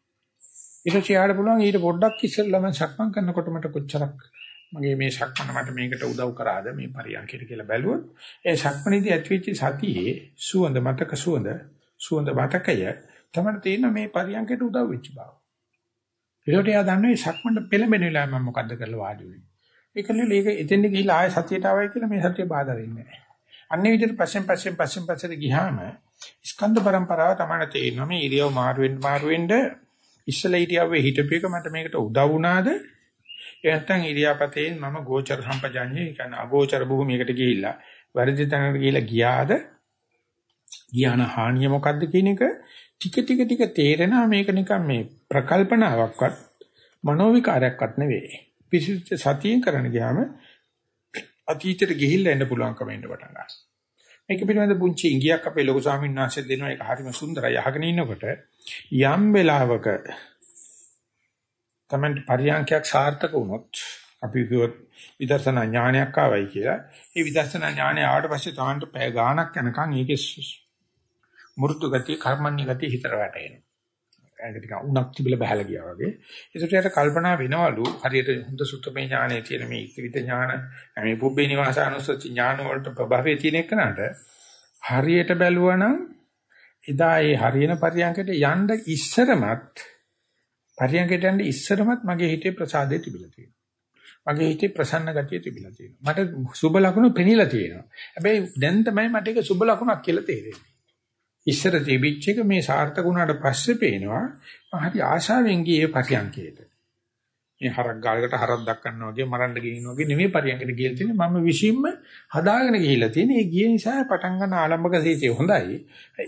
ඊට පස්සේ යාට පුළුවන් ඊට පොඩ්ඩක් ඉස්සෙල්ලා මම සක්මන් කරනකොට මට කොච්චරක් මගේ මේ සක්මන මට මේකට උදව් කරාද මේ පරියන්කයට කියලා බැලුවොත් ඒ සක්මනේදී ඇතිවෙච්ච සතියේ සුවඳ මතක සුවඳ සුවඳ මතකය තමයි තේරෙන මේ පරියන්කයට උදව් වෙච්ච බව. ඒකට එයා දන්නේ සක්මන්ට පෙළඹෙන වෙලාව මම මොකද්ද කරලා වාඩි වෙන්නේ. ඒකනේ මේක එතෙන්ද ගිහිලා ආයෙ සතියට ආවයි කියලා මේ සතිය බාධා වෙන්නේ නැහැ. අන්නේ විදිහට පස්සෙන් පස්සෙන් පස්සෙන් පස්සට ගියාම ස්කන්ධ પરම්පරාව තමයි තේරෙනවා මේ ඉරියව් මාරු වෙන්න මාරු වෙන්න ඉස්සලා ඉරියව්වේ හිටපේක මට මේකට උදව් වුණාද? ඒ නැත්තම් ඉරියාපතේ මම ගෝචර සම්පජඤ්ඤේ කියන්නේ අගෝචර භූමියකට ගිහිල්ලා වැරදි තැනකට ගිහිල්ලා ගියාද? ගියාන හානිය මොකද්ද කියන එක ටික ටික ටික තේරෙනවා මේක නිකන් මේ ප්‍රකල්පනාවක්වත් මනෝවිකාරයක්වත් නෙවෙයි. පිසිච්ච සතියෙන් කරන්න ගියාම අතීතයට ගිහිල්ලා එන්න පුළුවන්කම එන්න පටන් ගන්නවා. මේක පිළිබඳ පුංචි ඉඟියක් අපේ ලොකු ස්වාමීන් වහන්සේ දෙනවා ඒක හරිම සුන්දරයි. අහගෙන ඉන්නකොට යම් වෙලාවක තමයි පරියන්ඛයක් සාර්ථක වුණොත් අපි කිව්වොත් විදර්ශනා ඥානයක් ආවයි කියලා. ඒ විදර්ශනා ඥානය ආවට පස්සේ තාන්ට පැය ගාණක් යනකම් ඒකේ මෘදු ගතිය, කර්මන්නේ ගතිය හිතට වැටෙනවා. ඒක ටික උණක් තිබිලා බහලා ගියා වගේ. ඒකට යට කල්පනා වෙනවලු හරියට හොඳ සුත්තමේ ඥානයේ තියෙන මේ ඉක්විත ඥාන, මේ පුබ්බේ නිවාස අනුස්සති ඥාන වලට ප්‍රභාවයේ තියෙන එකනට හරියට බැලුවනම් එදා ඒ හරියන පරියන්කට යන්න ඉස්සරමත් පරියන්කට යන්න ඉස්සරමත් මගේ හිතේ ප්‍රසාදේ තිබිලා තියෙනවා. මගේ හිතේ ප්‍රසන්න ගතිය තිබිලා තියෙනවා. මට සුබ ලකුණු පෙනිලා තියෙනවා. හැබැයි දැන් තමයි මට ඒක සුබ ලකුණක් කියලා තේරෙන්නේ. ඉස්සර තිබිච්ච එක මේ සාර්ථක වුණාට පස්සේ පේනවා මම හරි ආශාවෙන් ගියේ පරියන්කේට. මේ හරක් ගාලකට හරක් දක්වනවා වගේ මරන්න ගෙනිනවා වගේ නෙමෙයි පරියන්කට ගිහලා තියෙන්නේ මම විශ්ින්ම හදාගෙන ගිහිල්ලා තියෙන්නේ. ඒ ගිය නිසා පටන් ගන්න ආලම්බක සීතිය හොඳයි.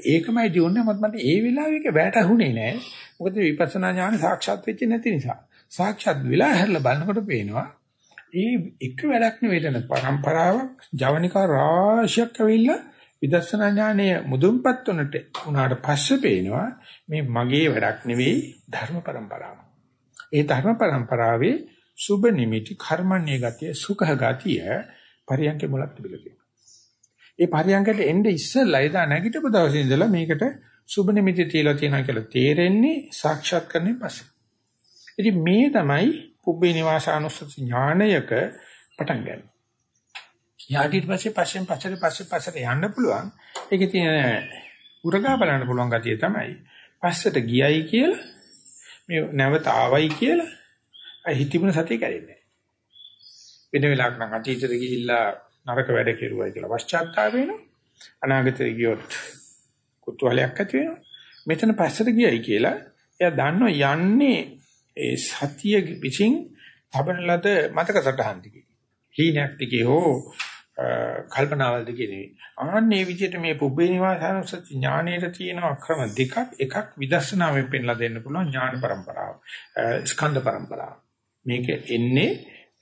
ඒකමයි දියුන්නේ මත් මට ඒ වෙලාවෙක වැටහුනේ නෑ. මොකද විපස්සනා ඥාන සාක්ෂාත් වෙච්ච නැති නිසා. සාක්ෂාත් වෙලා හැරලා බලනකොට පේනවා ඒ එක වැඩක් නෙවෙයි දැන් පරම්පරාවක් ජවනිකා රාශියක් ඇවිල්ලා විදර්ශනා ඥානය මුදුන්පත් උනට උනාට පස්සේ පේනවා මේ මගේ වැඩක් නෙවෙයි ධර්ම પરම්පරාව. ඒ ධර්ම પરම්පරාවේ සුබ නිමිටි කර්මන්නේ ගතිය සුඛ ගතිය පරියන්ක මුලක් තිබිලා ඒ පරියන්කට එන්නේ ඉස්සෙල්ලා එදා නැගිටපු දවසේ ඉඳලා මේකට සුබ නිමිටි තියලා තියෙනවා කියලා තේරෙන්නේ සාක්ෂාත් කරන්නේ පස්සේ. ඉතින් මේ තමයි පුබ්බේ නිවාසානුස්සති ඥානයක පටන් ගන්න. යාට ඊට පස්සේ පස්සෙන් පස්සට පස්සේ පස්සට යන්න පුළුවන්. ඒකේ තියෙන උරගා බලන්න පුළුවන් ගතිය තමයි පස්සට ගියයි කියලා මේ නැවත ආවයි කියලා හිතිමුණ සතිය කැරෙන්නේ. වෙන වෙලාවක නම් අතීතෙට ගිහිල්ලා නරක වැඩ කෙරුවයි කියලා පශ්චාත්තාප වෙනවා. අනාගතෙට ගියොත් කුතුහලයක් ඇති වෙනවා. මෙතන පස්සට ගියයි කියලා එයා දන්නවා යන්නේ ඒ සතිය විසින් තබන ලද මතක සටහන් දිගේ. හීනක් දිගේ හෝ කල්පනාවල්ද කියන්නේ. ආන්නේ විදිහට මේ පුබ්බේ නිවාසානුසති ඥානයේ තියෙන ක්‍රම දෙකක් එකක් විදර්ශනාවෙන් පෙන්ලා දෙන්න පුළුවන් ඥාන પરම්පරාව. ස්කන්ධ પરම්පරාව. මේක එන්නේ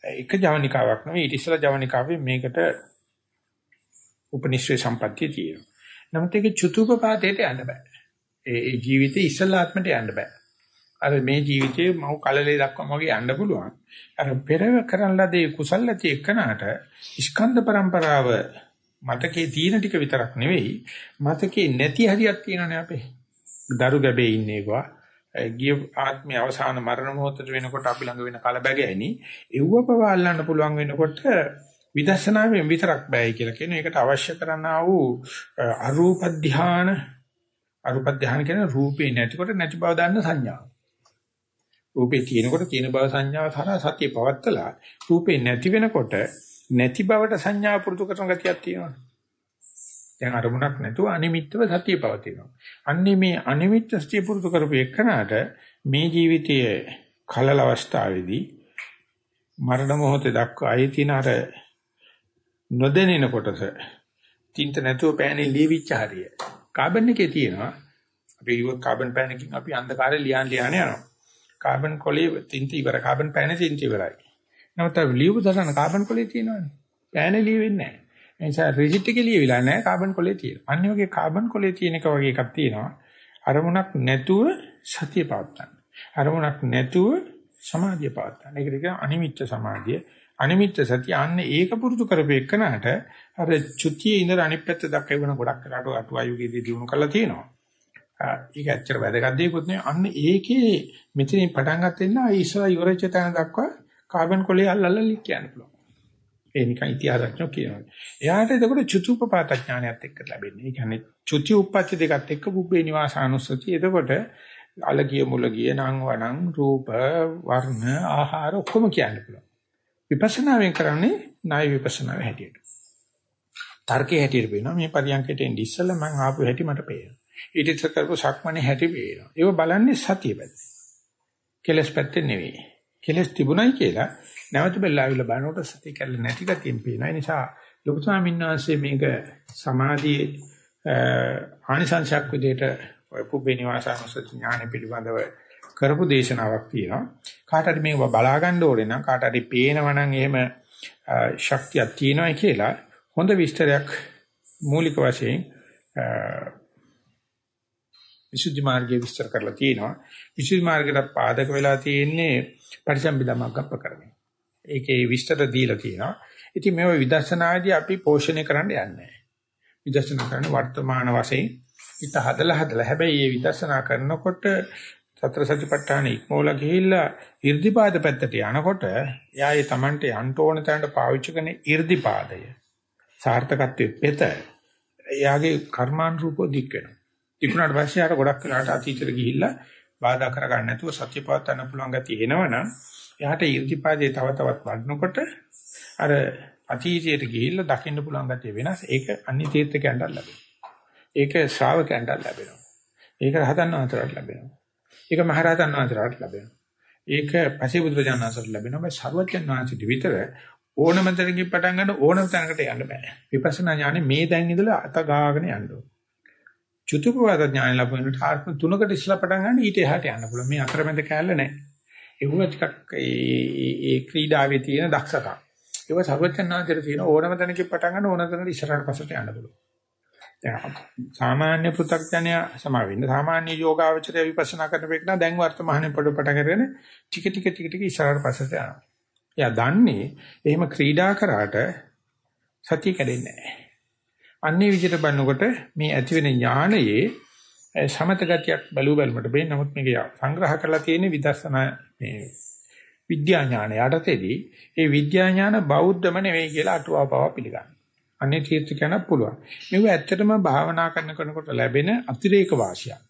එක ජවනිකාවක් නෙවෙයි ඊට ඉස්සලා ජවනිකාවේ මේකට උපනිශ්‍රේ සම්පත්තිය තියෙනවා. නමුත් ඒක චුතුපපාතයට යන්න බෑ. ඒ ජීවිතේ ඉස්සලාත්මට යන්න බෑ. අර මේ ජීවිතේ මව් කලලේ දක්වාම වගේ යන්න පුළුවන්. අර පෙර කරන ලදී කුසල ඇති එකනට ස්කන්ධ પરම්පරාව මතකේ තියෙන ටික විතරක් නෙවෙයි මතකේ නැති හරියක් තියෙනනේ අපේ. දරු ගැබේ ඉන්නේ ඒවා. ගිය ආත්මය අවසාන මරණ මොහොතට වෙනකොට අපි ළඟ වෙන කලබගෑනි එව්ව පවා අල්ලන්න පුළුවන් වෙනකොට විදර්ශනාවෙන් විතරක් බෑයි කියලා කියන එකට අවශ්‍ය කරනා වූ අරූප ධානය අරූප ධානය කියන රූපේ නැතිකොට නැති බව දන්න සංඥාව. රූපේ තියෙනකොට තියෙන බව සංඥාව සරා සතිය පවත්තලා රූපේ නැති වෙනකොට නැති බවට සංඥාව පුරුදු කරන ගතියක් තියෙනවා. දැන් අරමුණක් නැතුව අනිමිත්තව සතිය පවතිනවා. අන්නේ මේ අනිමිත්ත සතිය පුරුදු කරපු එකනට මේ ජීවිතයේ කලල අවස්ථාවේදී මරණ මොහොතේ දක්වා ආයේ තියෙන අර නොදැනෙන කොටස තින්ත නැතුව පෑනේ ලියවිච්ච හරිය. කාබන් එකේ තියෙනවා. අපි ඉව කාබන් පෑන් එකකින් අපි අන්ධකාරය ලියන් ලියන යනවා. කාබන් කොලේ තින්ත ඉවර කාබන් පෑනේ තින්ත ඉවරයි. නමුත් අර ලියපු දසන කාබන් කොලේ තියෙනවනේ. පෑනේ ලියෙන්නේ නැහැ. ඒ නිසා රිජිට් එකේ ලියවිලා නැහැ කාබන් කොලේ තියෙනවා. අනිත් වගේ කාබන් කොලේ තියෙන එක වගේ එකක් තියෙනවා. අරමුණක් නැතුව සතිය පවත්තන්න. අරමුණක් නැතුව සමාධිය පවත්තන්න. ඒකට කියන අනිමිත්‍ය සමාධිය. අනිමිත්‍ය සතිය අන්න ඒක පුරුදු කරපෙන්නට අර චුතියේ ඉඳලා අනිත් පැත්ත දක්වන ගොඩක් කරාට අටුවායුගේදී දිනු කරලා තියෙනවා. ඒක ඇත්තට වැදගත් දෙයක්වත් නෙවෙයි. අන්න ඒකේ මෙතනින් පටන් ගන්න ඉස්සර ඉවරච්ච තැන දක්වා කාබන් කොලේ අල්ලල්ලා ලික් කියන්න පුළුවන්. ඒ නිකන් ඉතිහාසඥයෝ කියනවා. එයාට එතකොට චුතුපපාත ඥානයත් එක්ක ලැබෙන්නේ. ඒ කියන්නේ චුති උප්පත්ති දෙකත් එක්ක බුබ්බේ නිවාසානුස්සති. එතකොට අලගිය මුලගිය නම් වණං රූප වර්ණ ආහාර ඔක්කොම කියන්න පුළුවන්. විපස්සනාවෙන් කරන්නේ ණය විපස්සනාව හැටියට. තර්කයේ හැටියට පේනවා මේ පරියන්කයට එන්නේ ඉස්සෙල්ලා මම ආපු හැටි මට පේනවා. ඊට ඉස්සර කරපු සක්මනේ හැටි පේනවා. ඒක බලන්නේ සතිය පැත්තේ. කෙලස් පැත්තේ නෙවෙයි. කෙලස් තිබුණයි කියලා නැවත බෙල්ලාවිල බලනකොට සතිය කැල්ල නැති ගතියෙන් පේනවා. ඒ නිසා ලොකු ස්වාමීන් වහන්සේ මේක සමාධියේ ආනිසංශයක් විදිහට ඔය පුබ්බේ නිවාසානුසති ඥාන පිළිබඳව කරපු දේශනාවක් තියෙනවා. කාට හරි මේක බලා ගන්න ඕනේ නම් කාට හරි පේනවා නම් එහෙම ශක්තියක් තියෙනවා කියලා හොඳ විස්තරයක් මූලික වශයෙන් විසුද්ධි මාර්ගය විස්තර කරලා තියෙනවා. විසුද්ධි මාර්ගයට පාදක වෙලා තියෙන්නේ පටිසම්භිදා මග්ගප්පකරණය. ඒකේ විස්තර දීලා තියෙනවා. ඉතින් මේව විදර්ශනාදී අපි පෝෂණය කරන්න යන්නේ. විදර්ශනා කරන්නේ වර්තමාන වශයෙන් හිත හදලා හදලා. හැබැයි මේ විදර්ශනා කරනකොට සතර සතිපට්ඨාන ඉක්මෝලා ගිහිල්ලා 이르දිපාද පැත්තට යනකොට එයා ඒ Tamante යන්න ඕන තැනට පාවිච්චි කරන 이르දිපාදය සාර්ථකත්වයේ පෙත එයාගේ කර්මානුරූපව දික් වෙනවා. දික්ුණාට පස්සේ ආර ගොඩක් වෙලාට අතීතෙට ගිහිල්ලා බාධා කරගන්න නැතුව සත්‍යපවත්තන්න පුළුවන් ගතිය එනවනම් එයාට 이르දිපාදේ තව තවත් වඩනකොට අර අතීතයට ගිහිල්ලා දකින්න පුළුවන් ගතිය වෙනස්. ඒක අන්‍ය තීර්ථකයන්ට ලැබෙනවා. ඒක ශ්‍රාවකයන්ට ලැබෙනවා. ඒක රහතන් වහන්සේලාට ලැබෙනවා. ඒක මහරහතන් වහන්සේලාට ලැබෙනවා. ඒක පසේබුදුරජාණන් වහන්සේට ලැබෙනවා. මේ සර්වඥාන් වහන්සේට විතර ඕනම තැනකින් පටන් ගන්න ඕනම තැනකට යන්න බෑ. විපස්සනා ඥානෙ මේ දැන් ඉඳලා අත ගාගෙන යන්න ඕන. චුතුපවාද ඥාන ලැබුණාට ආත්ම තුනකට ඉස්සලා පටන් ගන්න ඊට එහාට යන්න පුළුවන්. මේ අතරමැද කැලල නැහැ. ඒව ටිකක් ඒ ක්‍රීඩාවේ තියෙන දක්ෂකම්. ඒව සර්වඥාන්තර තියෙන ඕනම තැනකින් පටන් ගන්න ඕන තැනකට ඉස්සරහට පස්සට යන්න පුළුවන්. සාමාන්‍ය පෘථග්ජනය සමා වෙන්න සාමාන්‍ය යෝගාවචරය විපස්සනා කරන වෙක් නා දැන් වර්තමානයේ පොඩ පට කරගෙන ටික ටික ටික ටික ඉස්සරහට පස්සට යනවා. එයා දන්නේ එහෙම ක්‍රීඩා කරාට සතිය කැඩෙන්නේ නැහැ. අන්නේ විදිහට බලනකොට මේ ඇති වෙන ඥානයේ සමත ගතියක් බලු බැලමට බෑ. නමුත් මේක සංග්‍රහ කරලා තියෙන විදර්ශනා මේ විද්‍යා ඥාන යටතේදී ඒ විද්‍යා ඥාන බෞද්ධම නෙවෙයි කියලා අටුවාපව පිළිගන්නවා. අනේ තීර්ථ කියන්න පුළුවන්. මේක ඇත්තටම භාවනා කරන කෙනෙකුට ලැබෙන අතිරේක වාසියක්.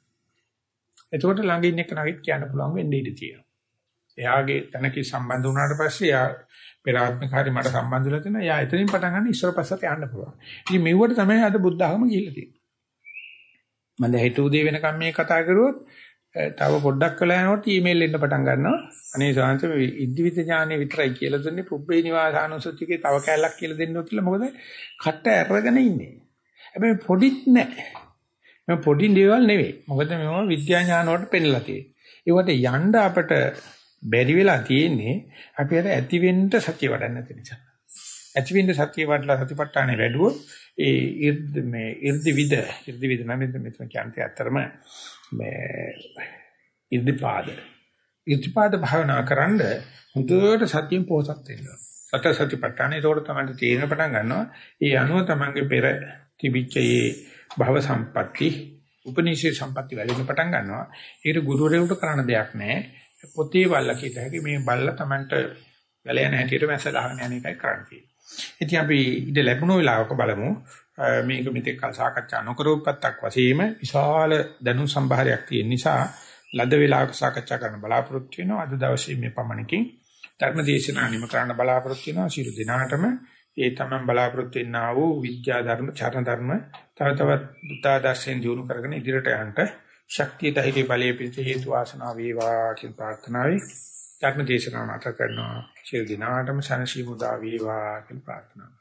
එතකොට ළඟ ඉන්න කෙනෙක් කියන්න පුළුවන් වෙන්නේ ඉඳී තියෙනවා. එයාගේ තනකි සම්බන්ධ වුණාට පස්සේ එයා පෙර ආත්මික හරි මට සම්බන්ධ වෙලා තියෙනවා. යා එතනින් පටන් ගන්න ඉස්සර පස්සට යන්න පුළුවන්. ඉතින් මෙව්වට තමයි අද බුද්ධ ආගම ගිහිල්ලා තියෙන්නේ. මම දැන් හිත උදේ වෙනකම් මේ කතා කරුවොත් තව පොඩ්ඩක් වෙලා යනකොට ඊමේල් එන්න පටන් ගන්නවා. අනේ සාංශ ඉද්දිවිද ඥානෙ විතරයි කියලා දුන්නේ පුබ්බේ නිවාසානුසුතිකේ තව කැලක් කියලා දෙන්නෝ කියලා මොකද කට ඇරගෙන ඉන්නේ. හැබැයි පොඩිත් නැහැ. මේ පොඩි දේවල් නෙවෙයි. මොකද මේවා විද්‍යා ඥාන වලට පෙන්නලා තියෙන්නේ. ඒවට යන්න අපට බැරි වෙලා තියෙන්නේ අපි අර ඇති වෙන්න සතිය වඩන්න නැති නිසා. ඇති වෙන්න සතිය වඩලා සතිපට්ඨානේ වැඩුවොත් ඒ ඉර්ධ මේ ඉර්ධි විද ඉර්ධි විද නම් මෙතන කියන්නේ අත්‍තරම මේ ඉර්ධිපාද ඉර්ධිපාද භාවනා කරන්ඩ හුදුවට සතියෙන් පොසත් වෙනවා. සත සතිපට්ඨානේ ඒකට තමයි තේරෙන පටන් ගන්නවා. ඒ අනුව තමන්ගේ පෙර තිබිච්ච ඒ භව සම්පatti උපනිෂේ සම්පatti වැඩෙන්න පටන් ගන්නවා. ඒකට ගුරුවරයෙකුට කරන්න දෙයක් නැහැ. පොතේ බල්ලා කියත හැකි මේ බල්ලා Tamanට වැල යන හැටියට මැස්ස ගහගෙන යන එකයි කරන්නේ. ඉතින් අපි ඉඳ ලැබුණ වෙලාවක බලමු මේක මෙතෙක් සාකච්ඡා නොකරපත්තක් වශයෙන් විශාල දැනුම් සම්භාරයක් තියෙන නිසා ලද වේලාවක සාකච්ඡා කරන්න බලාපොරොත්තු වෙනවා. අද දවසේ මේ පමණකින් ධර්ම දේශනා නිම කරන්න බලාපොරොත්තු වෙනවා. ශිරු දිනාටම ඒ තමයි බලාපොරොත්තු වෙන්නා වූ විද්‍යා ධර්ම, චරණ ධර්ම තව තවත් බුද්ධාදර්ශයෙන් දිනු කරගෙන ඉදිරියට යන්න ශක්තිය ධෛර්ය බලයේ පිට හේතු වාසනා වේවා කියන ප්‍රාර්ථනාවයි ධර්ම දේශනාව නැත කරනවා. සියලු දිනාටම සනසි මුදා වේවා කියන ප්‍රාර්ථනාව.